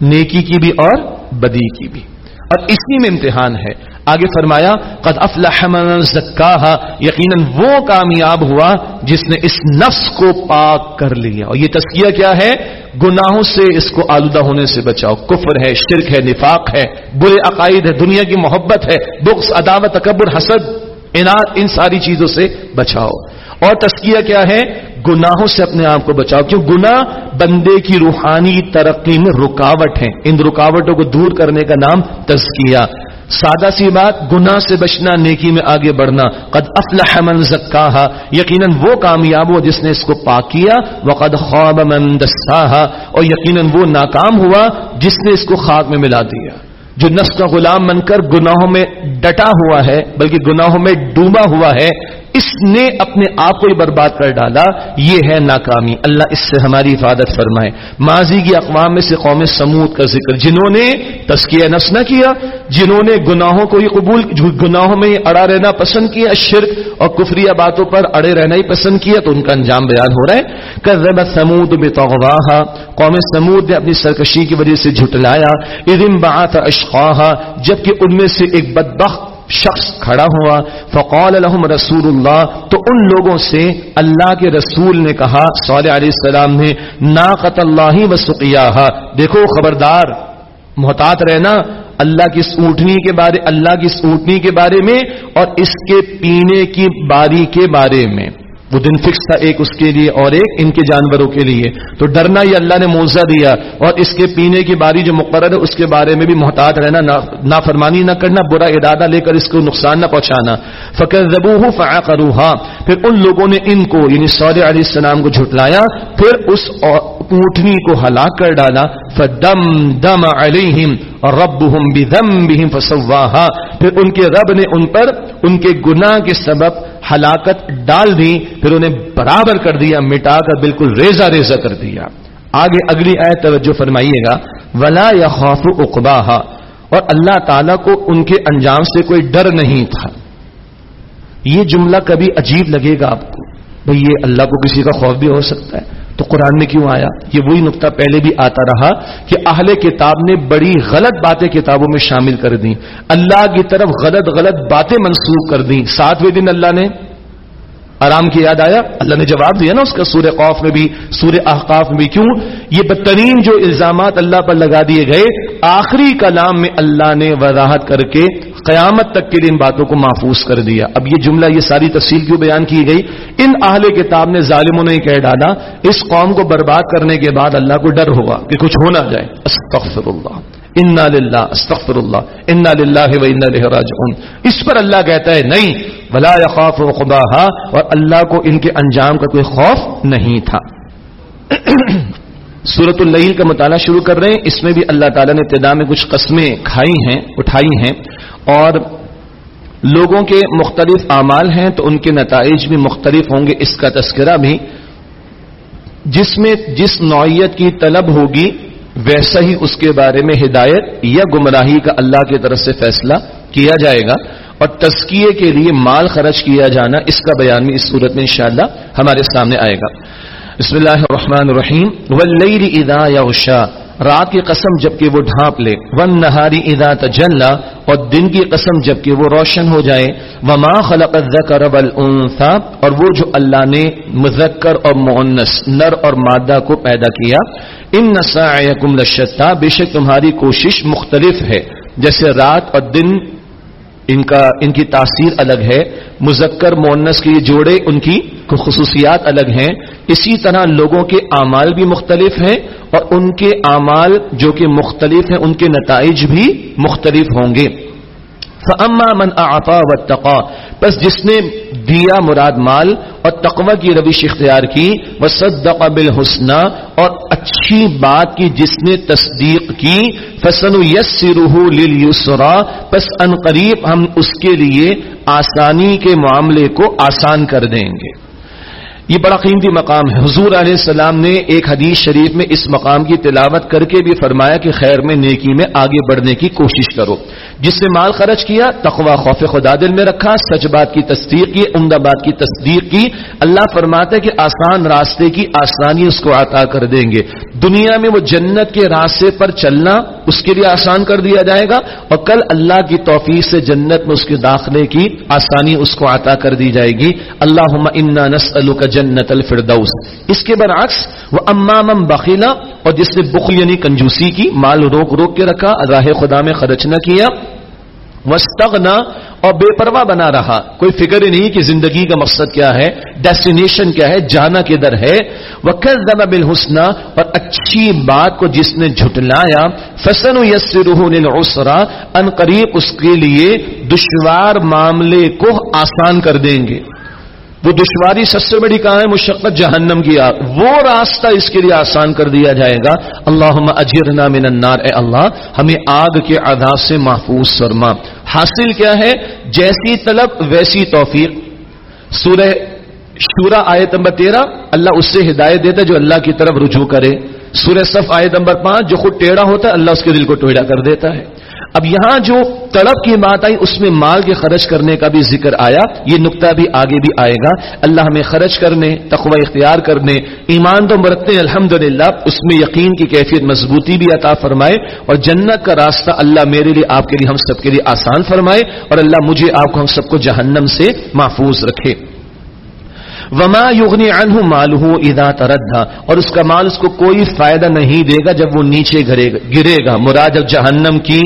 نیکی کی بھی اور بدی کی بھی۔ اور اسی میں امتحان ہے۔ آگے فرمایا، قد افلح من زکاہا یقیناً وہ کامیاب ہوا جس نے اس نفس کو پاک کر لیا۔ اور یہ تسکیہ کیا ہے؟ گناہوں سے اس کو آلودہ ہونے سے بچاؤ۔ کفر ہے، شرک ہے، نفاق ہے، برے عقائد ہے، دنیا کی محبت ہے بخص عداوت، تکبر، حسد ان ساری چیزوں سے بچاؤ۔ اور تسکیہ کیا ہے؟ گناہوں سے اپنے آپ کو بچاؤ۔ کیوں؟ گناہ بندے کی روحانی ترقی میں رکاوٹ ہے ان رکاوٹوں کو دور کرنے کا نام تزکیہ۔ سادہ سی بات، گناہ سے بچنا، نیکی میں آگے بڑھنا۔ قد افلح من زکاہا۔ یقیناً وہ کامیاب ہوا جس نے اس کو پاک کیا۔ وقد خواب من دساہا۔ اور یقیناً وہ ناکام ہوا جس نے اس کو خاک میں ملا دیا۔ جو نفس کا غلام بن کر گناہوں میں ڈٹا ہوا ہے، بلکہ گناہوں میں ڈوبا ہوا ہے اس نے اپنے آپ کو ہی برباد کر ڈالا، یہ ہے ناکامی۔ اللہ اس سے ہماری حفاظت فرمائے۔ ماضی کی اقوام میں سے قوم سمود کا ذکر۔ جنہوں نے تسکیہ نفس نہ کیا، جنہوں نے گناہوں کو ہی قبول، گناہوں میں اڑا رہنا پسند کیا، شرک اور کفری باتوں پر اڑے رہنا ہی پسند کیا، تو ان کا انجام بیان ہو رہا ہے۔ کر سمود میں قوم سمود نے اپنی سرکشی کی وجہ سے جھٹلایا۔ ادم بات اشخواہ جبکہ ان میں سے ایک بدبخت شخص کھڑا ہوا، فقال الحم رسول اللہ تو ان لوگوں سے اللہ کے رسول نے کہا، صالح علیہ السلام نے ناقت اللہ و سقیاہا دیکھو خبردار، محتاط رہنا، اللہ کی اونٹنی کے بارے، اللہ کی اس اونٹنی کے بارے میں اور اس کے پینے کی باری کے بارے میں۔ وہ دن فکس تھا ایک اس کے لیے اور ایک ان کے جانوروں کے لیے۔ تو ڈرنا یہ اللہ نے موزہ دیا اور اس کے پینے کی باری جو مقرر ہے اس کے بارے میں بھی محتاط رہنا نافرمانی نہ کرنا، برا ارادہ لے کر اس کو نقصان نہ پہنچانا۔ فقر زبو فا پھر ان لوگوں نے ان کو یعنی سعود علیہ السلام کو جھٹلایا، پھر اس اونٹنی کو ہلاک کر ڈالا۔ فدم دم علیہم اور رب ہم فسواہا پھر ان کے رب نے ان پر ان کے گناہ کے سبب ہلاکت ڈال دی، پھر انہیں برابر کر دیا، مٹا کر بالکل ریزا ریزا کر دیا۔ آگے اگلی آئے توجہ فرمائیے گا، ولا یا خوف اقبا اور اللہ تعالی کو ان کے انجام سے کوئی ڈر نہیں تھا۔ یہ جملہ کبھی عجیب لگے گا آپ کو، بھئی یہ اللہ کو کسی کا خوف بھی ہو سکتا ہے۔ تو قرآن میں کیوں آیا؟ یہ وہی نقطہ پہلے بھی آتا رہا کہ اہل کتاب نے بڑی غلط باتیں کتابوں میں شامل کر دی اللہ کی طرف غلط غلط باتیں منسوخ کر دی ساتویں دن اللہ نے آرام کی یاد آیا؟ اللہ نے جواب دیا نا اس کا، سورہ قوف میں بھی، سورہ احقاف میں بھی، کیوں؟ یہ بدترین جو الزامات اللہ پر لگا دیے گئے، آخری کلام میں اللہ نے وضاحت کر کے قیامت تک کے لیے ان باتوں کو محفوظ کر دیا۔ اب یہ جملہ، یہ ساری تفصیل کیوں بیان کی گئی؟ ان اہل کتاب نے ظالموں نے کہہ ڈالا، اس قوم کو برباد کرنے کے بعد اللہ کو ڈر ہوگا کہ کچھ ہونا جائے۔ استغفر اللہ۔ انا للہ استغفر اللہ انا للہ و انا راجعون اس پر اللہ کہتا ہے، نہیں، ولا خوف و اور اللہ کو ان کے انجام کا کوئی خوف نہیں تھا۔ سورت اللیل کا مطالعہ شروع کر رہے ہیں۔ اس میں بھی اللہ تعالیٰ نے ابتدا میں کچھ قسمیں کھائی ہیں، اٹھائی ہیں۔ اور لوگوں کے مختلف اعمال ہیں تو ان کے نتائج بھی مختلف ہوں گے۔ اس کا تذکرہ بھی جس میں جس نوعیت کی طلب ہوگی ویسا ہی اس کے بارے میں ہدایت یا گمراہی کا اللہ کی طرف سے فیصلہ کیا جائے گا اور تزکیے کے لیے مال خرچ کیا جانا اس کا بیان بھی اس صورت میں انشاءاللہ ہمارے سامنے آئے گا۔ بسم اللہ الرحمن الرحیم۔ واللیل اذا یغشا رات کی قسم جبکہ وہ ڈھانپ لے۔ ون نہاری ادا تجلا اور دن کی قسم جبکہ وہ روشن ہو جائے۔ وما خلق الذکر والانثى اور وہ جو اللہ نے مذکر اور مؤنث، نر اور مادہ کو پیدا کیا۔ ان نسائکم لشتا بے شک تمہاری کوشش مختلف ہے۔ جیسے رات اور دن ان کا، ان کی تاثیر الگ ہے، مذکر مونس کے جوڑے ان کی خصوصیات الگ ہیں۔ اسی طرح لوگوں کے اعمال بھی مختلف ہیں اور ان کے اعمال جو کہ مختلف ہیں، ان کے نتائج بھی مختلف ہوں گے۔ فاما من اعطا واتقا بس جس نے دیا مراد مال اور تقوی کی روش اختیار کی وہ صدق بالحسنہ اور اچھی بات کی جس نے تصدیق کی فسن یس لليسرا پس ان قریب ہم اس کے لیے آسانی کے معاملے کو آسان کر دیں گے۔ یہ بڑا قیمتی مقام ہے۔ حضور علیہ السلام نے ایک حدیث شریف میں اس مقام کی تلاوت کر کے بھی فرمایا کہ خیر میں نیکی میں آگے بڑھنے کی کوشش کرو۔ جس سے مال خرچ کیا تقوا خوف خدا دل میں رکھا سچ بات کی تصدیق کی، عمدہ بات کی تصدیق کی۔ اللہ فرماتے کہ آسان راستے کی آسانی اس کو عطا کر دیں گے۔ دنیا میں وہ جنت کے راستے پر چلنا اس کے لیے آسان کر دیا جائے گا اور کل اللہ کی توفیق سے جنت میں اس کے داخلے کی آسانی اس کو عطا کر دی جائے گی۔ اللہ انا نسل جنت الفردوس۔ اس کے برعکس، وہ امام بخیلا اور جس نے بخل یعنی کنجوسی کی، مال روک روک کے رکھا، راہ خدا میں خرچ نہ کیا وسطنا اور بے پرواہ بنا رہا۔ کوئی فکر ہی نہیں کہ زندگی کا مقصد کیا ہے ڈیسٹینیشن کیا ہے، جانا کدھر ہے۔ وہ دبا بل اور اچھی بات کو جس نے جھٹلایا فسن یسرا ان قریب اس کے لیے دشوار معاملے کو آسان کر دیں گے۔ وہ دشواری سب سے بڑی کہاں ہے؟ مشقت جہنم کی آگ وہ راستہ اس کے لیے آسان کر دیا جائے گا۔ اللہ اجرنا من النار، اے اللہ، ہمیں آگ کے عذاب سے محفوظ فرما۔ حاصل کیا ہے؟ جیسی طلب، ویسی توفیق۔ سورہ شورا آیت نمبر تیرہ، اللہ اس سے ہدایت دیتا ہے جو اللہ کی طرف رجوع کرے۔ سورہ صف آیت نمبر پانچ، جو خود ٹیڑھا ہوتا ہے، اللہ اس کے دل کو ٹیڑھا کر دیتا ہے۔ اب یہاں جو تڑپ کی بات آئی، اس میں مال کے خرچ کرنے کا بھی ذکر آیا۔ یہ نقطہ بھی آگے بھی آئے گا۔ اللہ ہمیں خرچ کرنے، تقوی اختیار کرنے، ایمان تو مرتنے الحمد اس میں یقین کی کیفیت مضبوطی بھی عطا فرمائے۔ اور جنت کا راستہ اللہ میرے لیے، آپ کے لیے، ہم سب کے لیے آسان فرمائے۔ اور اللہ مجھے، آپ کو، ہم سب کو جہنم سے محفوظ رکھے۔ وما یغنی عنہ مالہ اذا تردہ اور اس کا مال اس کو کوئی فائدہ نہیں دے گا جب وہ نیچے گرے گا۔ مراد جب جہنم کی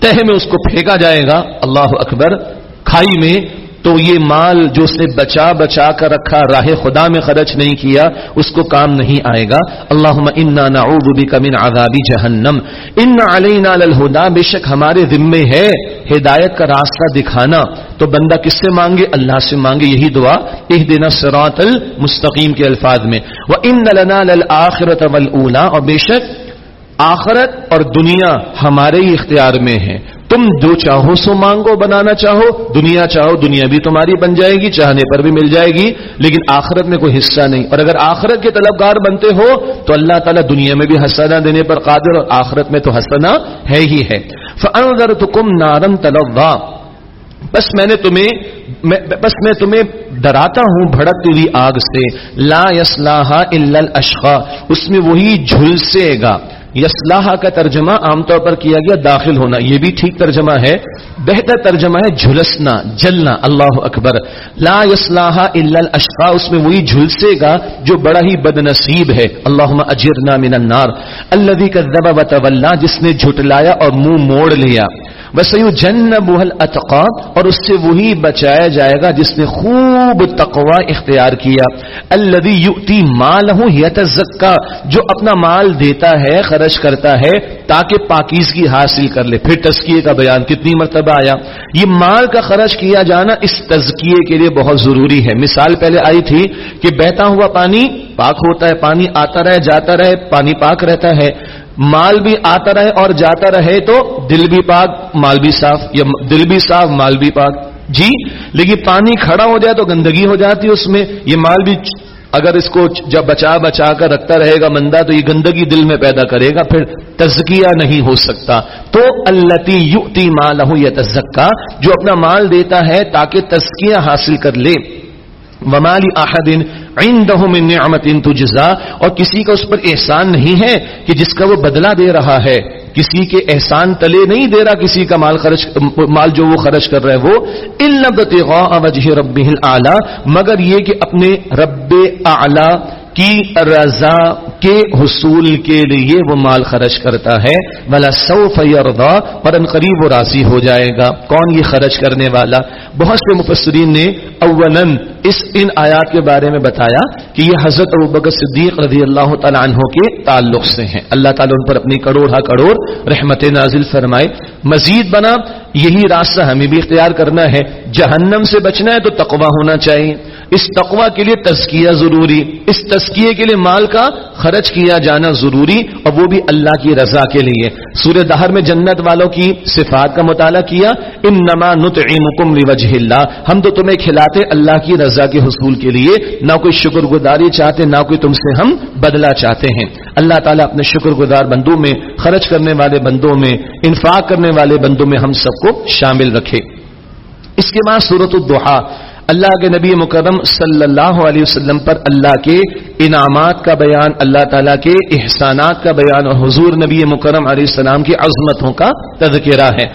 تہ میں اس کو پھینکا جائے گا، اللہ اکبر، کھائی میں، تو یہ مال جو اس نے بچا بچا کر رکھا، راہ خدا میں خرچ نہیں کیا، اس کو کام نہیں آئے گا۔ اللہ انا نعوذ بک من عذاب جہنم۔ ان علینا للہدا، بے شک ہمارے ذمے ہے ہدایت کا راستہ دکھانا۔ تو بندہ کس سے مانگے؟ اللہ سے مانگے، یہی دعا۔ اہدنا الصراط المستقیم کے الفاظ میں۔ وان لنا للآخرۃ والاولى اور بے شک آخرت اور دنیا ہمارے ہی اختیار میں ہے تم جو چاہو سو مانگو، بنانا چاہو۔ دنیا چاہو، دنیا بھی تمہاری بن جائے گی، چاہنے پر بھی مل جائے گی، لیکن آخرت میں کوئی حصہ نہیں۔ اور اگر آخرت کے طلبگار بنتے ہو، تو اللہ تعالیٰ دنیا میں بھی حسنا دینے پر قادر اور آخرت میں تو حسنا ہے ہی ہے۔ فنگر تو کم نارم طلبا بس میں نے تمہیں بس میں تمہیں ڈراتا ہوں بھڑکتی ہوئی آگ سے۔ لا یسلاح اشخا اس میں وہی جھلسے گا۔ یسلاح کا ترجمہ عام طور پر کیا گیا، داخل ہونا۔ یہ بھی ٹھیک ترجمہ ہے۔ بہتر ترجمہ ہے جھلسنا، جلنا۔ اللہ اکبر۔ لا یسلاح الاشقا اس میں وہی جھلسے گا جو بڑا ہی بد نصیب ہے۔ اللہ اجرنا من النار۔ اللہ کا جس نے جھٹلایا اور منہ موڑ لیا۔ وسیو جن بہل اور اس سے وہی بچایا جائے گا جس نے خوب تقوا اختیار کیا۔ الذي يؤتي ماله يتزكى، جو اپنا مال دیتا ہے، خرچ کرتا ہے، تاکہ پاکیزگی حاصل کر لے۔ پھر تزکیے کا بیان کتنی مرتبہ آیا۔ یہ مال کا خرچ کیا جانا اس تزکیے کے لیے بہت ضروری ہے۔ مثال پہلے آئی تھی کہ بہتا ہوا پانی پاک ہوتا ہے، پانی آتا رہے، جاتا رہے، پانی پاک رہتا ہے۔ مال بھی آتا رہے اور جاتا رہے تو دل بھی پاک، مال بھی صاف، یا دل بھی صاف، مال بھی پاک۔ جی لیکن پانی کھڑا ہو جائے تو گندگی ہو جاتی ہے اس میں۔ یہ مال بھی اگر اس کو جب بچا بچا کر رکھتا رہے گا مندہ تو یہ گندگی دل میں پیدا کرے گا، پھر تزکیہ نہیں ہو سکتا۔ تو اللہ یوتی مال یا تزکا جو اپنا مال دیتا ہے تاکہ تزکیہ حاصل کر لے۔ ومالی آحدین من نعمت تجزا، اور کسی کا اس پر احسان نہیں ہے کہ جس کا وہ بدلہ دے رہا ہے۔ کسی کے احسان تلے نہیں دے رہا کسی کا مال خرچ، مال جو وہ خرچ کر رہے وہ۔ وجہ رب اعلی مگر یہ کہ اپنے رب اعلی کی رضا کے حصول کے لیے وہ مال خرچ کرتا ہے۔ بلا سو فیردا پر ان قریب وہ راضی ہو جائے گا۔ کون یہ خرچ کرنے والا؟ بہت سے مفسرین نے اولن اس ان آیات کے بارے میں بتایا کہ یہ حضرت ابوبکر صدیق رضی اللہ تعالیٰ عنہ کے تعلق سے ہیں۔ اللہ تعالیٰ ان پر اپنی کروڑ ہا کروڑ رحمت نازل فرمائے۔ مزید بنا، یہی راستہ ہمیں بھی اختیار کرنا ہے۔ جہنم سے بچنا ہے تو تقوا ہونا چاہیے۔ اس تقوا کے لیے تزکیہ ضروری، اس تزکیے کے لیے مال کا خرچ کیا جانا ضروری اور وہ بھی اللہ کی رضا کے لیے۔ سورہ دہر میں جنت والوں کی صفات کا مطالعہ کیا ان نما نتعمکم لوجہ اللہ۔ ہم تو تمہیں کھلاتے اللہ کی رضا کے حصول کے لیے، نہ کوئی شکر گزاری چاہتے، نہ کوئی تم سے ہم بدلا چاہتے ہیں۔ اللہ تعالیٰ اپنے شکر گزار بندوں میں، خرچ کرنے والے بندوں میں، انفاق کرنے والے بندوں میں ہم سب کو شامل رکھے۔ اس کے بعد صورت الدحا اللہ کے نبی مکرم صلی اللہ علیہ وسلم پر اللہ کے انعامات کا بیان، اللہ تعالیٰ کے احسانات کا بیان اور حضور نبی مکرم علیہ السلام کی عظمتوں کا تذکرہ ہے۔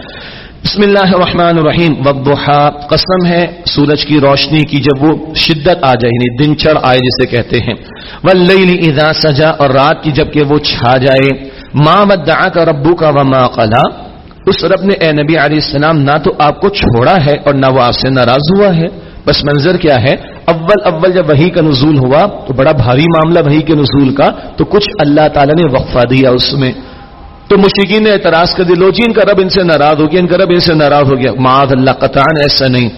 بسم اللہ الرحمن الرحیم۔ وضحا قسم ہے، سورج کی روشنی کی جب وہ شدت آ جائے یعنی دن چڑھ آئے جسے کہتے ہیں۔ واللیل اذا سجا اور رات کی جبکہ وہ چھا جائے۔ ما ودعا کا ربو کا وما قلا اس رب نے اے نبی علیہ السلام، نہ تو آپ کو چھوڑا ہے اور نہ وہ آپ سے ناراض ہوا ہے۔ بس منظر کیا ہے؟ اول اول جب وہی کا نزول ہوا، تو بڑا بھاری معاملہ وہی کے نزول کا، تو کچھ اللہ تعالیٰ نے وقفہ دیا اس میں۔ تو مشکین نے اعتراض کر دیا، لو جی ان کا رب ان سے ناراض ہو گیا، ان کا رب ان سے ناراض ہو گیا۔ معاذ اللہ قطعان ایسا نہیں۔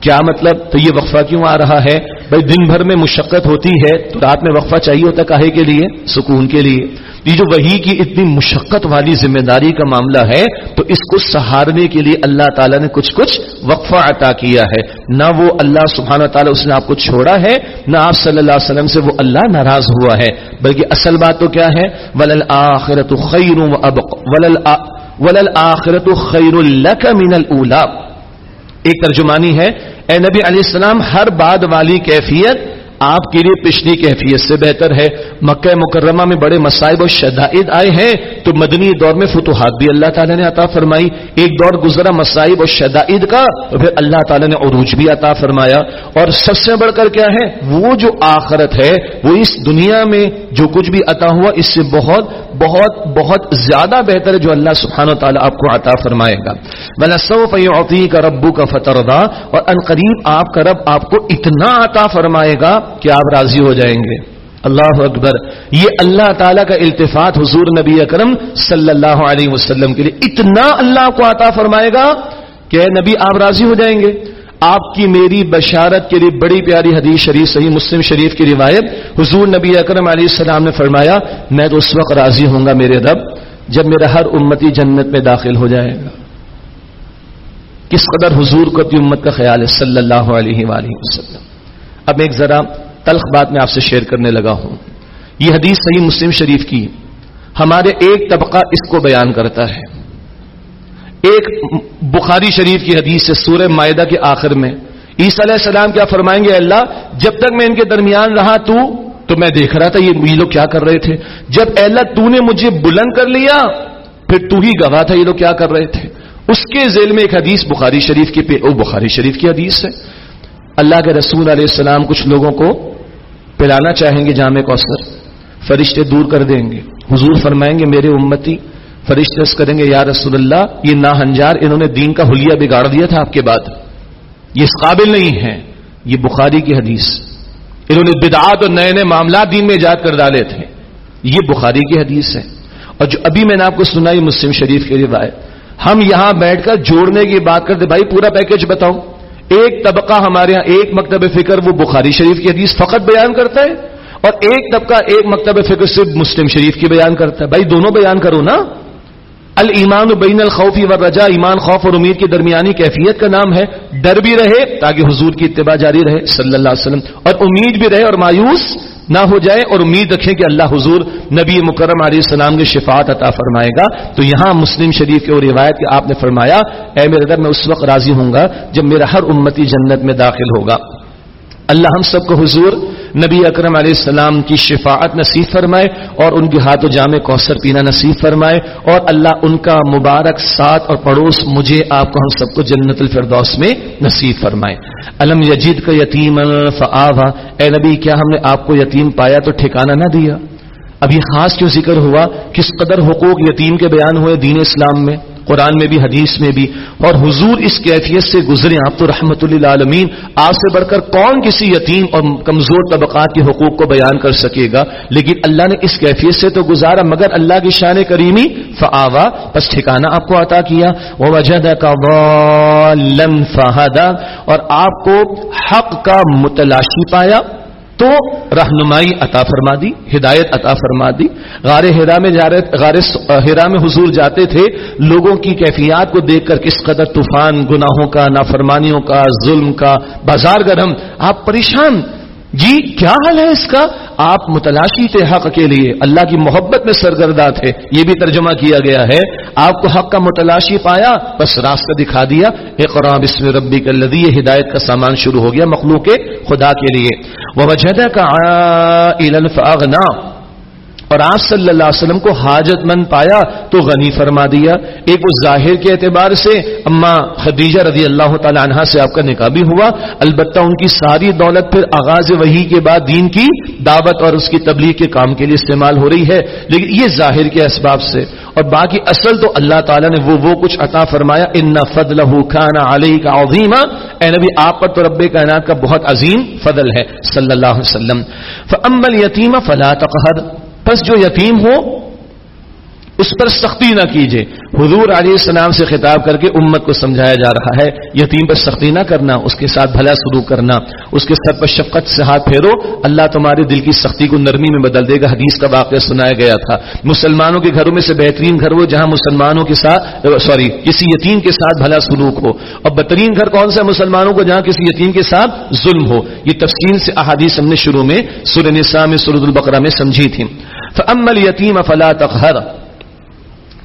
کیا مطلب؟ تو یہ وقفہ کیوں آ رہا ہے؟ بھائی، دن بھر میں مشقت ہوتی ہے، تو رات میں وقفہ چاہیے ہوتا کاہے کے لیے؟ سکون کے لیے۔ یہ جو وہی کی اتنی مشقت والی ذمہ داری کا معاملہ ہے، تو اس کو سہارنے کے لیے اللہ تعالیٰ نے کچھ کچھ وقفہ عطا کیا ہے۔ نہ وہ اللہ سبحانہ تعالیٰ اس نے آپ کو چھوڑا ہے، نہ آپ صلی اللہ علیہ وسلم سے وہ اللہ ناراض ہوا ہے۔ بلکہ اصل بات تو کیا ہے؟ ولل آخرت خیر ولل آخرت خیر من الا ایک ترجمانی ہے، اے نبی علیہ السلام، ہر بعد والی کیفیت آپ کے لیے پچھلی کیفیت سے بہتر ہے۔ مکہ مکرمہ میں بڑے مسائب اور شدائد آئے ہیں۔ تو مدنی دور میں فتوحات بھی اللہ تعالیٰ نے عطا فرمائی۔ ایک دور گزرا مسائب اور شدائد کا تو پھر اللہ تعالیٰ نے عروج بھی عطا فرمایا۔ اور سب سے بڑھ کر کیا ہے؟ وہ جو آخرت ہے، وہ اس دنیا میں جو کچھ بھی عطا ہوا، اس سے بہت بہت بہت زیادہ بہتر ہے جو اللہ سبحانہ و تعالیٰ آپ کو عطا فرمائے گا۔ بلاسوفی کا ربو کا فتح اور عنقریب آپ کا رب آپ کو اتنا عطا فرمائے گا کہ آپ راضی ہو جائیں گے۔ اللہ اکبر۔ یہ اللہ تعالیٰ کا التفات حضور نبی اکرم صلی اللہ علیہ وسلم کے لیے۔ اتنا اللہ کو عطا فرمائے گا کہ نبی، آپ راضی ہو جائیں گے۔ آپ کی میری بشارت کے لیے بڑی پیاری حدیث شریف، صحیح مسلم شریف کی روایت حضور نبی اکرم علیہ السلام نے فرمایا، میں تو اس وقت راضی ہوں گا میرے رب، جب میرا ہر امتی جنت میں داخل ہو جائے گا۔ کس قدر حضور کو اپنی امت کا خیال ہے، صلی اللہ علیہ وآلہ وسلم۔ اب ایک ذرا تلخ بات میں آپ سے شیئر کرنے لگا ہوں۔ یہ حدیث صحیح مسلم شریف کی ہمارے ایک طبقہ اس کو بیان کرتا ہے۔ ایک بخاری شریف کی حدیث سے سورہ معدہ کے آخر میں عیسی علیہ السلام کیا فرمائیں گے اللہ، جب تک میں ان کے درمیان رہا تو تو میں دیکھ رہا تھا، یہ لوگ کیا کر رہے تھے۔ جب اللہ، تو نے مجھے بلند کر لیا، پھر تو ہی گواہ تھا، یہ لوگ کیا کر رہے تھے۔ اس کے ذیل میں ایک حدیث بخاری شریف کی او بخاری شریف کی حدیث ہے۔ اللہ کے رسول علیہ السلام کچھ لوگوں کو پلانا چاہیں گے جامع کوثر، فرشتے دور کر دیں گے۔ حضور فرمائیں گے، میرے امتی، فرشتے کریں گے، یا رسول اللہ، یہ نا ہنجار انہوں نے دین کا حلیہ بگاڑ دیا تھا آپ کے بعد۔ یہ اس قابل نہیں ہے یہ بخاری کی حدیث۔ انہوں نے بدعات اور نئے نئے معاملات دین میں ایجاد کر ڈالے تھے۔ یہ بخاری کی حدیث ہے۔ اور جو ابھی میں نے آپ کو سنائی مسلم شریف کی روایت، ہم یہاں بیٹھ کر جوڑنے کی بات کرتے، بھائی پورا پیکج بتاؤ۔ ایک طبقہ ہمارے یہاں ایک مکتب فکر، وہ بخاری شریف کی حدیث فقط بیان کرتا ہے، اور ایک طبقہ ایک مکتب فکر صرف مسلم شریف کی بیان کرتا ہے۔ بھائی، دونوں بیان کرو نا۔ المان بین الخوفی و رجا ایمان، خوف اور امید کی درمیانی کیفیت کا نام ہے۔ ڈر بھی رہے تاکہ حضور کی اتباع جاری رہے، صلی اللہ علیہ وسلم۔ اور امید بھی رہے اور مایوس نہ ہو جائے اور امید رکھیں کہ اللہ حضور نبی مکرم علیہ السلام کے شفاعت عطا فرمائے گا۔ تو یہاں مسلم شریف کی اور روایت کے آپ نے فرمایا، اے میرے در، میں اس وقت راضی ہوں گا جب میرا ہر امتی جنت میں داخل ہوگا۔ اللہ ہم سب کو حضور نبی اکرم علیہ السلام کی شفاعت نصیب فرمائے اور ان کے ہاتھ و جامع کوثر پینا نصیب فرمائے اور اللہ ان کا مبارک ساتھ اور پڑوس مجھے آپ کو ہم سب کو جنت الفردوس میں نصیب فرمائے۔ علم یجید کا یتیم فآوا اے نبی، کیا ہم نے آپ کو یتیم پایا تو ٹھکانہ نہ دیا؟ اب یہ خاص کیوں ذکر ہوا؟ کس قدر حقوق یتیم کے بیان ہوئے دین اسلام میں؟ قرآن میں بھی، حدیث میں بھی۔ اور حضور اس کیفیت سے گزرے آپ تو رحمت اللہ عالمین آج سے بڑھ کر کون کسی یتیم اور کمزور طبقات کے حقوق کو بیان کر سکے گا؟ لیکن اللہ نے اس کیفیت سے تو گزارا، مگر اللہ کی شان کریمی فآوا۔ بس ٹھکانا آپ کو عطا کیا۔ وہ وجہ کا اور آپ کو حق کا متلاشی پایا۔ تو رہنمائی عطا فرما دی، ہدایت عطا فرما دی۔ غار ہرا میں جا رہے غار ہیرا میں حضور جاتے تھے، لوگوں کی کیفیات کو دیکھ کر کس قدر طوفان، گناہوں کا، نافرمانیوں کا، ظلم کا، بازار گرم۔ آپ پریشان جی کیا حل ہے اس کا؟ آپ متلاشی تھے حق کے لیے، اللہ کی محبت میں سرگردہ تھے، یہ بھی ترجمہ کیا گیا ہے۔ آپ کو حق کا متلاشی پایا، بس راستہ دکھا دیا۔ اقرا بسم ربی کا لدی ہدایت کا سامان شروع ہو گیا مخلوق خدا کے لیے۔ وہ وجہ کا اور اور آپ صلی اللہ علیہ وسلم کو حاجت مند پایا تو غنی فرما دیا۔ ایک وہ ظاہر کے اعتبار سے اما خدیجہ رضی اللہ تعالی عنہ سے آپ کا نکاح بھی ہوا۔ البتہ ان کی ساری دولت پھر آغاز وہی کے بعد دین کی دعوت اور اس کی تبلیغ کے کام کے لیے استعمال ہو رہی ہے۔ لیکن یہ ظاہر کے اسباب سے۔ اور باقی اصل تو اللہ تعالیٰ نے وہ وہ کچھ عطا فرمایا۔ ان فضل خان علیہ کا عظیم اے نبی، آپ پر تو رب کائنات کا بہت عظیم فضل ہے، صلی اللہ علیہ وسلم۔ فامل یتیم فلا تقہر پس جو یتیم ہو اس پر سختی نہ کیجیے حضور علیہ السلام سے خطاب کر کے امت کو سمجھایا جا رہا ہے، یتیم پر سختی نہ کرنا، اس کے ساتھ بھلا سلوک کرنا، اس کے سر پر شفقت سے ہاتھ پھیرو، اللہ تمہارے دل کی سختی کو نرمی میں بدل دے گا۔ حدیث کا واقعہ سنایا گیا تھا۔ مسلمانوں کے گھروں میں سے بہترین گھر وہ، جہاں مسلمانوں کے ساتھ، سوری، کسی یتیم کے ساتھ بھلا سلوک ہو۔ اور بہترین گھر کون سا مسلمانوں کو، جہاں کسی یتیم کے ساتھ ظلم ہو؟ یہ تفصیل سے احادیث ہم نے شروع میں سر نساء میں سرد البقرہ میں سمجھی تھی۔ فَأَمَّا الْيَتِيمَ فَلَا تَقْهَرَ۔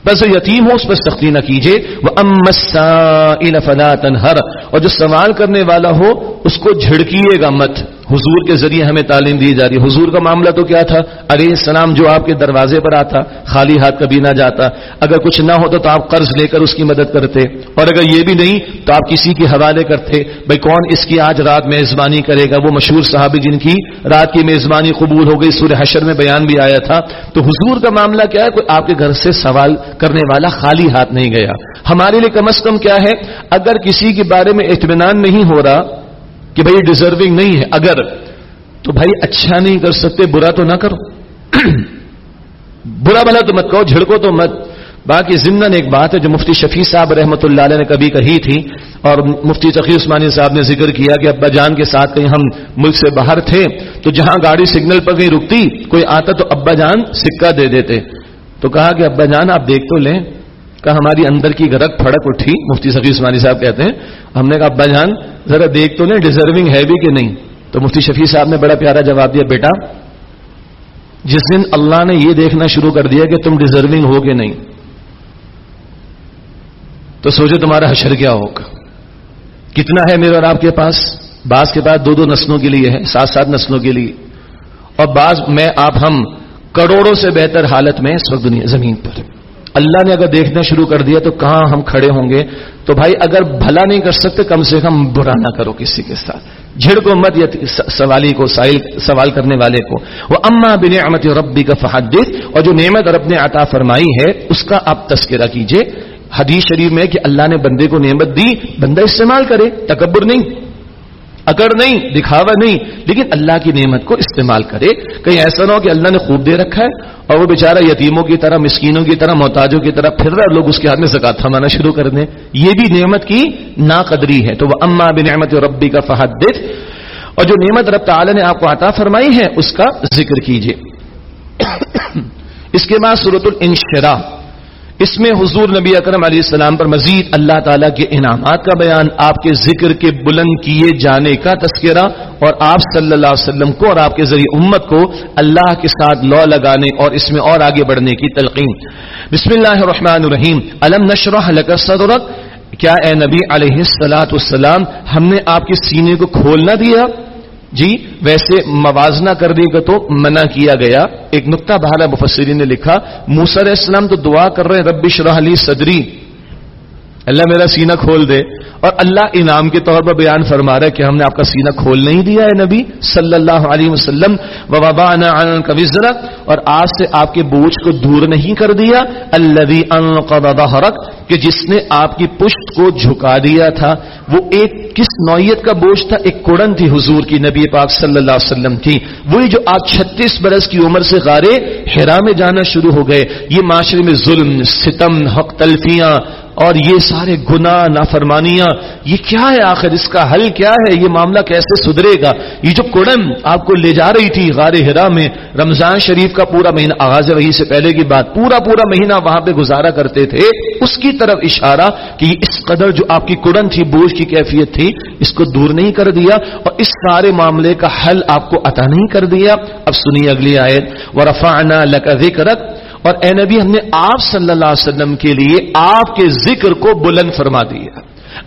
بس یتیم ہو، اس پر سختی نہ کیجیے وہ امسا فلا تنہر اور جو سوال کرنے والا ہو، اس کو جھڑکیے گا مت۔ حضور کے ذریعے ہمیں تعلیم دی جا رہی حضور کا معاملہ تو کیا تھا؟ ارے السلام جو آپ کے دروازے پر آتا خالی ہاتھ کبھی نہ جاتا۔ اگر کچھ نہ ہوتا تو آپ قرض لے کر اس کی مدد کرتے۔ اور اگر یہ بھی نہیں تو آپ کسی کے حوالے کرتے۔ بھائی کون اس کی آج رات میزبانی کرے گا؟ وہ مشہور صحابی جن کی رات کی میزبانی قبول ہو گئی، سورہ حشر میں بیان بھی آیا تھا۔ تو حضور کا معاملہ کیا ہے؟ کوئی آپ کے گھر سے سوال کرنے والا خالی ہاتھ نہیں گیا۔ ہمارے لیے کم از کم کیا ہے؟ اگر کسی کے بارے میں اطمینان نہیں ہو رہا کہ بھائی ڈیزرونگ نہیں ہے۔ اگر تو بھائی اچھا نہیں کر سکتے، برا تو نہ کرو۔ برا بھلا تو مت کہو، جھڑکو تو مت۔ باقی ضمن ایک بات ہے، جو مفتی شفیع صاحب رحمۃ اللہ علیہ نے کبھی کہی تھی، اور مفتی تقی عثمانی صاحب نے ذکر کیا کہ ابا جان کے ساتھ کہیں ہم ملک سے باہر تھے، تو جہاں گاڑی سگنل پر کہیں رکتی، کوئی آتا تو ابا جان سکہ دے دیتے۔ تو کہا کہ ابا جان، آپ دیکھ تو لیں۔ کہا ہماری اندر کی گرک پھڑک اٹھی، مفتی سفی عثمانی صاحب کہتے ہیں۔ ہم نے کہا، ابا جان، ذرا دیکھ تو لیں ڈیزرونگ ہے بھی کہ نہیں۔ تو مفتی شفیع صاحب نے بڑا پیارا جواب دیا، بیٹا، جس دن اللہ نے یہ دیکھنا شروع کر دیا کہ تم ڈیزرونگ ہو کہ نہیں، تو سوچے تمہارا حشر کیا ہوگا۔ کتنا ہے میرے اور آپ کے پاس؟ بعض کے پاس دو دو نسلوں کے لیے ہے، سات سات نسلوں کے لیے۔ اور بعض، میں، آپ ہم کروڑوں سے بہتر حالت میں اس وقت دنیا، زمین پر۔ اللہ نے اگر دیکھنا شروع کر دیا تو کہاں ہم کھڑے ہوں گے؟ تو بھائی اگر بھلا نہیں کر سکتے، کم سے کم برا نہ کرو کسی کے ساتھ۔ جھڑ کو مت یا سوالی کو سوال کرنے والے کو۔ وہ اما بن امت ربی کا فحدث۔ اور جو نعمت اور اپنے عطا فرمائی ہے، اس کا آپ تذکرہ کیجیے۔ حدیث شریف میں کہ اللہ نے بندے کو نعمت دی، بندہ استعمال کرے، تکبر نہیں۔ اکڑ نہیں دکھاوا نہیں، لیکن اللہ کی نعمت کو استعمال کرے۔ کہیں ایسا نہ ہو کہ اللہ نے خوب دے رکھا ہے اور وہ بیچارہ یتیموں کی طرح، مسکینوں کی طرح، محتاجوں کی طرح پھر رہا لوگ اس کے ہاتھ میں زکات تھمانا شروع کر دیں۔ یہ بھی نعمت کی نا قدری ہے۔ تو وہ اما بن نعمت ربی کا فہد اور جو نعمت رب تعالی نے آپ کو عطا فرمائی ہے، اس کا ذکر کیجیے اس کے بعد صورت الانشراح۔ اس میں حضور نبی اکرم علیہ السلام پر مزید اللہ تعالیٰ کے انعامات کا بیان، آپ کے ذکر کے بلند کیے جانے کا تذکرہ اور آپ صلی اللہ علیہ وسلم کو اور آپ کے ذریعے امت کو اللہ کے ساتھ لو لگانے اور اس میں اور آگے بڑھنے کی تلقین۔ بسم اللہ الرحمن الرحیم۔ علم نشرح لک صدرک؟ کیا اے نبی علیہ السلاۃ السلام ہم نے آپ کے سینے کو کھولنا دیا؟ جی ویسے موازنہ کرنے کا تو منع کیا گیا۔ ایک نقطہ بہانا مفسرین نے لکھا موسر السلام تو دعا کر رہے ہیں شرح علی صدری۔ اللہ میرا سینہ کھول دے۔ اور اللہ انعام کے طور پر بیان فرما رہا ہے کہ ہم نے آپ کا سینہ کھول نہیں دیا ہے نبی صلی اللہ علیہ وسلم۔ وبا اور آج سے آپ کے بوجھ کو دور نہیں کر دیا۔ اللہ کہ جس نے آپ کی پشت کو جھکا دیا تھا۔ وہ ایک کس نوعیت کا بوجھ تھا؟ ایک کڑن تھی حضور کی نبی پاک صلی اللہ علیہ وسلم کی وہی جو آج چھتیس برس کی عمر سے غارے ہیرا میں جانا شروع ہو گئے۔ یہ معاشرے میں ظلم، ستم، حق، تلفیاں اور یہ سارے گناہ، نافرمانیاں، یہ کیا ہے آخر؟ اس کا حل کیا ہے؟ یہ معاملہ کیسے سدھرے گا؟ یہ جو کڑن آپ کو لے جا رہی تھی غار ہرا میں، رمضان شریف کا پورا مہینہ، آغاز وہی سے پہلے کی بات، پورا پورا مہینہ وہاں پہ گزارا کرتے تھے، اس کی طرف اشارہ کہ یہ اس قدر جو آپ کی کڑن تھی، بوجھ کی کیفیت تھی، اس کو دور نہیں کر دیا اور اس سارے معاملے کا حل آپ کو عطا نہیں کر دیا۔ اب سنیے اگلی آیت و رفانہ ذکرت اور اے نبی، ہم نے آپ صلی اللہ علیہ وسلم کے لیے آپ کے ذکر کو بلند فرما دیا۔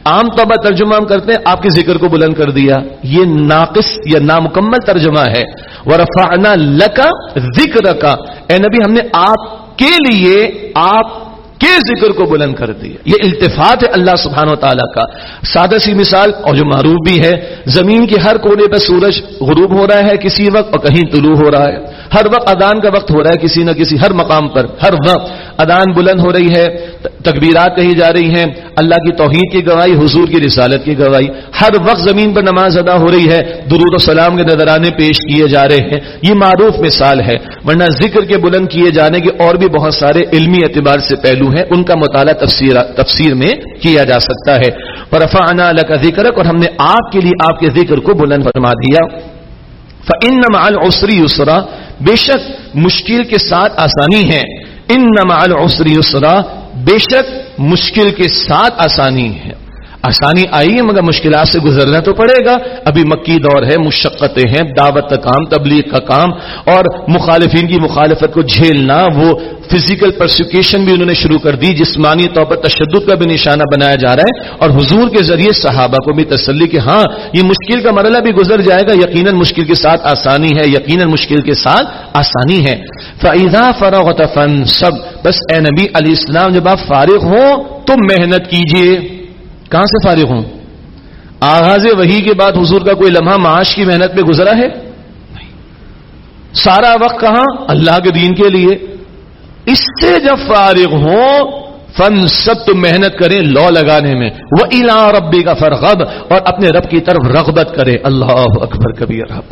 عام طور پر ترجمہ ہم کرتے ہیں، آپ کے ذکر کو بلند کر دیا۔ یہ ناقص یا نامکمل ترجمہ ہے۔ ورفعنا لکا ذکر کا اے نبی، ہم نے آپ کے لیے، آپ کے ذکر کو بلند کر دیا۔ یہ التفات ہے اللہ سبحانہ و تعالیٰ کا۔ سادہ سی مثال، اور جو معروف بھی ہے، زمین کے ہر کونے پر سورج غروب ہو رہا ہے کسی وقت اور کہیں طلوع ہو رہا ہے۔ ہر وقت ادان کا وقت ہو رہا ہے کسی نہ کسی ہر مقام پر، ہر وقت ادان بلند ہو رہی ہے، تکبیرات کہی جا رہی ہیں، اللہ کی توحید کی گواہی، حضور کی رسالت کی گواہی، ہر وقت زمین پر نماز ادا ہو رہی ہے، درود و سلام کے نظرانے پیش کیے جا رہے ہیں، یہ معروف مثال ہے، ورنہ ذکر کے بلند کیے جانے کے اور بھی بہت سارے علمی اعتبار سے پہلو ہیں، ان کا مطالعہ تفسیر تفسیر میں کیا جا سکتا ہے۔ اور افانا اللہ کا ذکر اور ہم نے آپ کے لیے آپ کے ذکر کو بلند فرما دیا۔ فن نمال اوسری بے شک مشکل کے ساتھ آسانی ہے۔ ان نمال اوسری اسرا بے شک مشکل کے ساتھ آسانی ہے۔ آسانی آئی ہے، مگر مشکلات سے گزرنا تو پڑے گا۔ ابھی مکی دور ہے، مشقتیں ہیں، دعوت کا کام، تبلیغ کا کام، اور مخالفین کی مخالفت کو جھیلنا، وہ فزیکل پرسیکیشن بھی انہوں نے شروع کر دی، جسمانی طور پر تشدد کا بھی نشانہ بنایا جا رہا ہے۔ اور حضور کے ذریعے صحابہ کو بھی تسلی کہ ہاں یہ مشکل کا مرحلہ بھی گزر جائے گا۔ یقیناً مشکل کے ساتھ آسانی ہے، یقیناً مشکل کے ساتھ آسانی ہے۔ فعیدہ فروغ فن سب بس اے نبی علی السلام، جب آپ فارغ ہوں، تو محنت کیجیے۔ کہاں سے فارغ ہوں؟ آغاز وہی کے بعد حضور کا کوئی لمحہ معاش کی محنت میں گزرا ہے؟ سارا وقت کہاں؟ اللہ کے دین کے لیے۔ اس سے جب فارغ ہوں فن سب تو محنت کریں لو لگانے میں۔ وہ الا ربی کا فرغب اور اپنے رب کی طرف رغبت کرے اللہ اکبر کبھی رب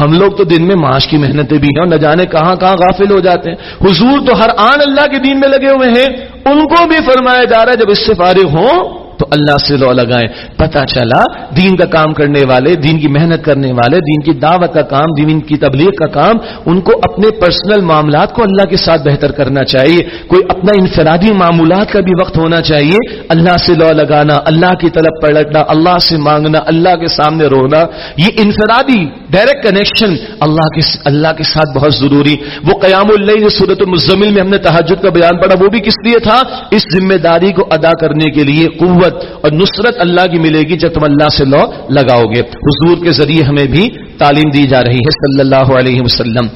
ہم لوگ تو دن میں معاش کی محنتیں بھی ہیں اور نہ جانے کہاں کہاں غافل ہو جاتے ہیں۔ حضور تو ہر آن اللہ کے دین میں لگے ہوئے ہیں۔ ان کو بھی فرمایا جا رہا ہے، جب اس سے فارغ ہوں تو اللہ سے لو لگائیں۔ پتا چلا، دین کا کام کرنے والے، دین کی محنت کرنے والے، دین کی دعوت کا کام، دین کی تبلیغ کا کام، ان کو اپنے پرسنل معاملات کو اللہ کے ساتھ بہتر کرنا چاہیے۔ کوئی اپنا انفرادی معمولات کا بھی وقت ہونا چاہیے۔ اللہ سے لو لگانا، اللہ کی طلب پلٹنا، اللہ سے مانگنا، اللہ کے سامنے رونا۔ یہ انفرادی ڈائریکٹ کنیکشن اللہ کے اللہ کے ساتھ بہت ضروری۔ وہ قیام اللہ صورت المزمل میں ہم نے تحجد کا بیان پڑھا، وہ بھی کس لیے تھا؟ اس ذمہ داری کو ادا کرنے کے لیے قوت اور نصرت اللہ کی ملے گی جب تم اللہ سے لو لگاؤ گے۔ حضور کے ذریعے ہمیں بھی تعلیم دی جا رہی ہے صلی اللہ علیہ وسلم۔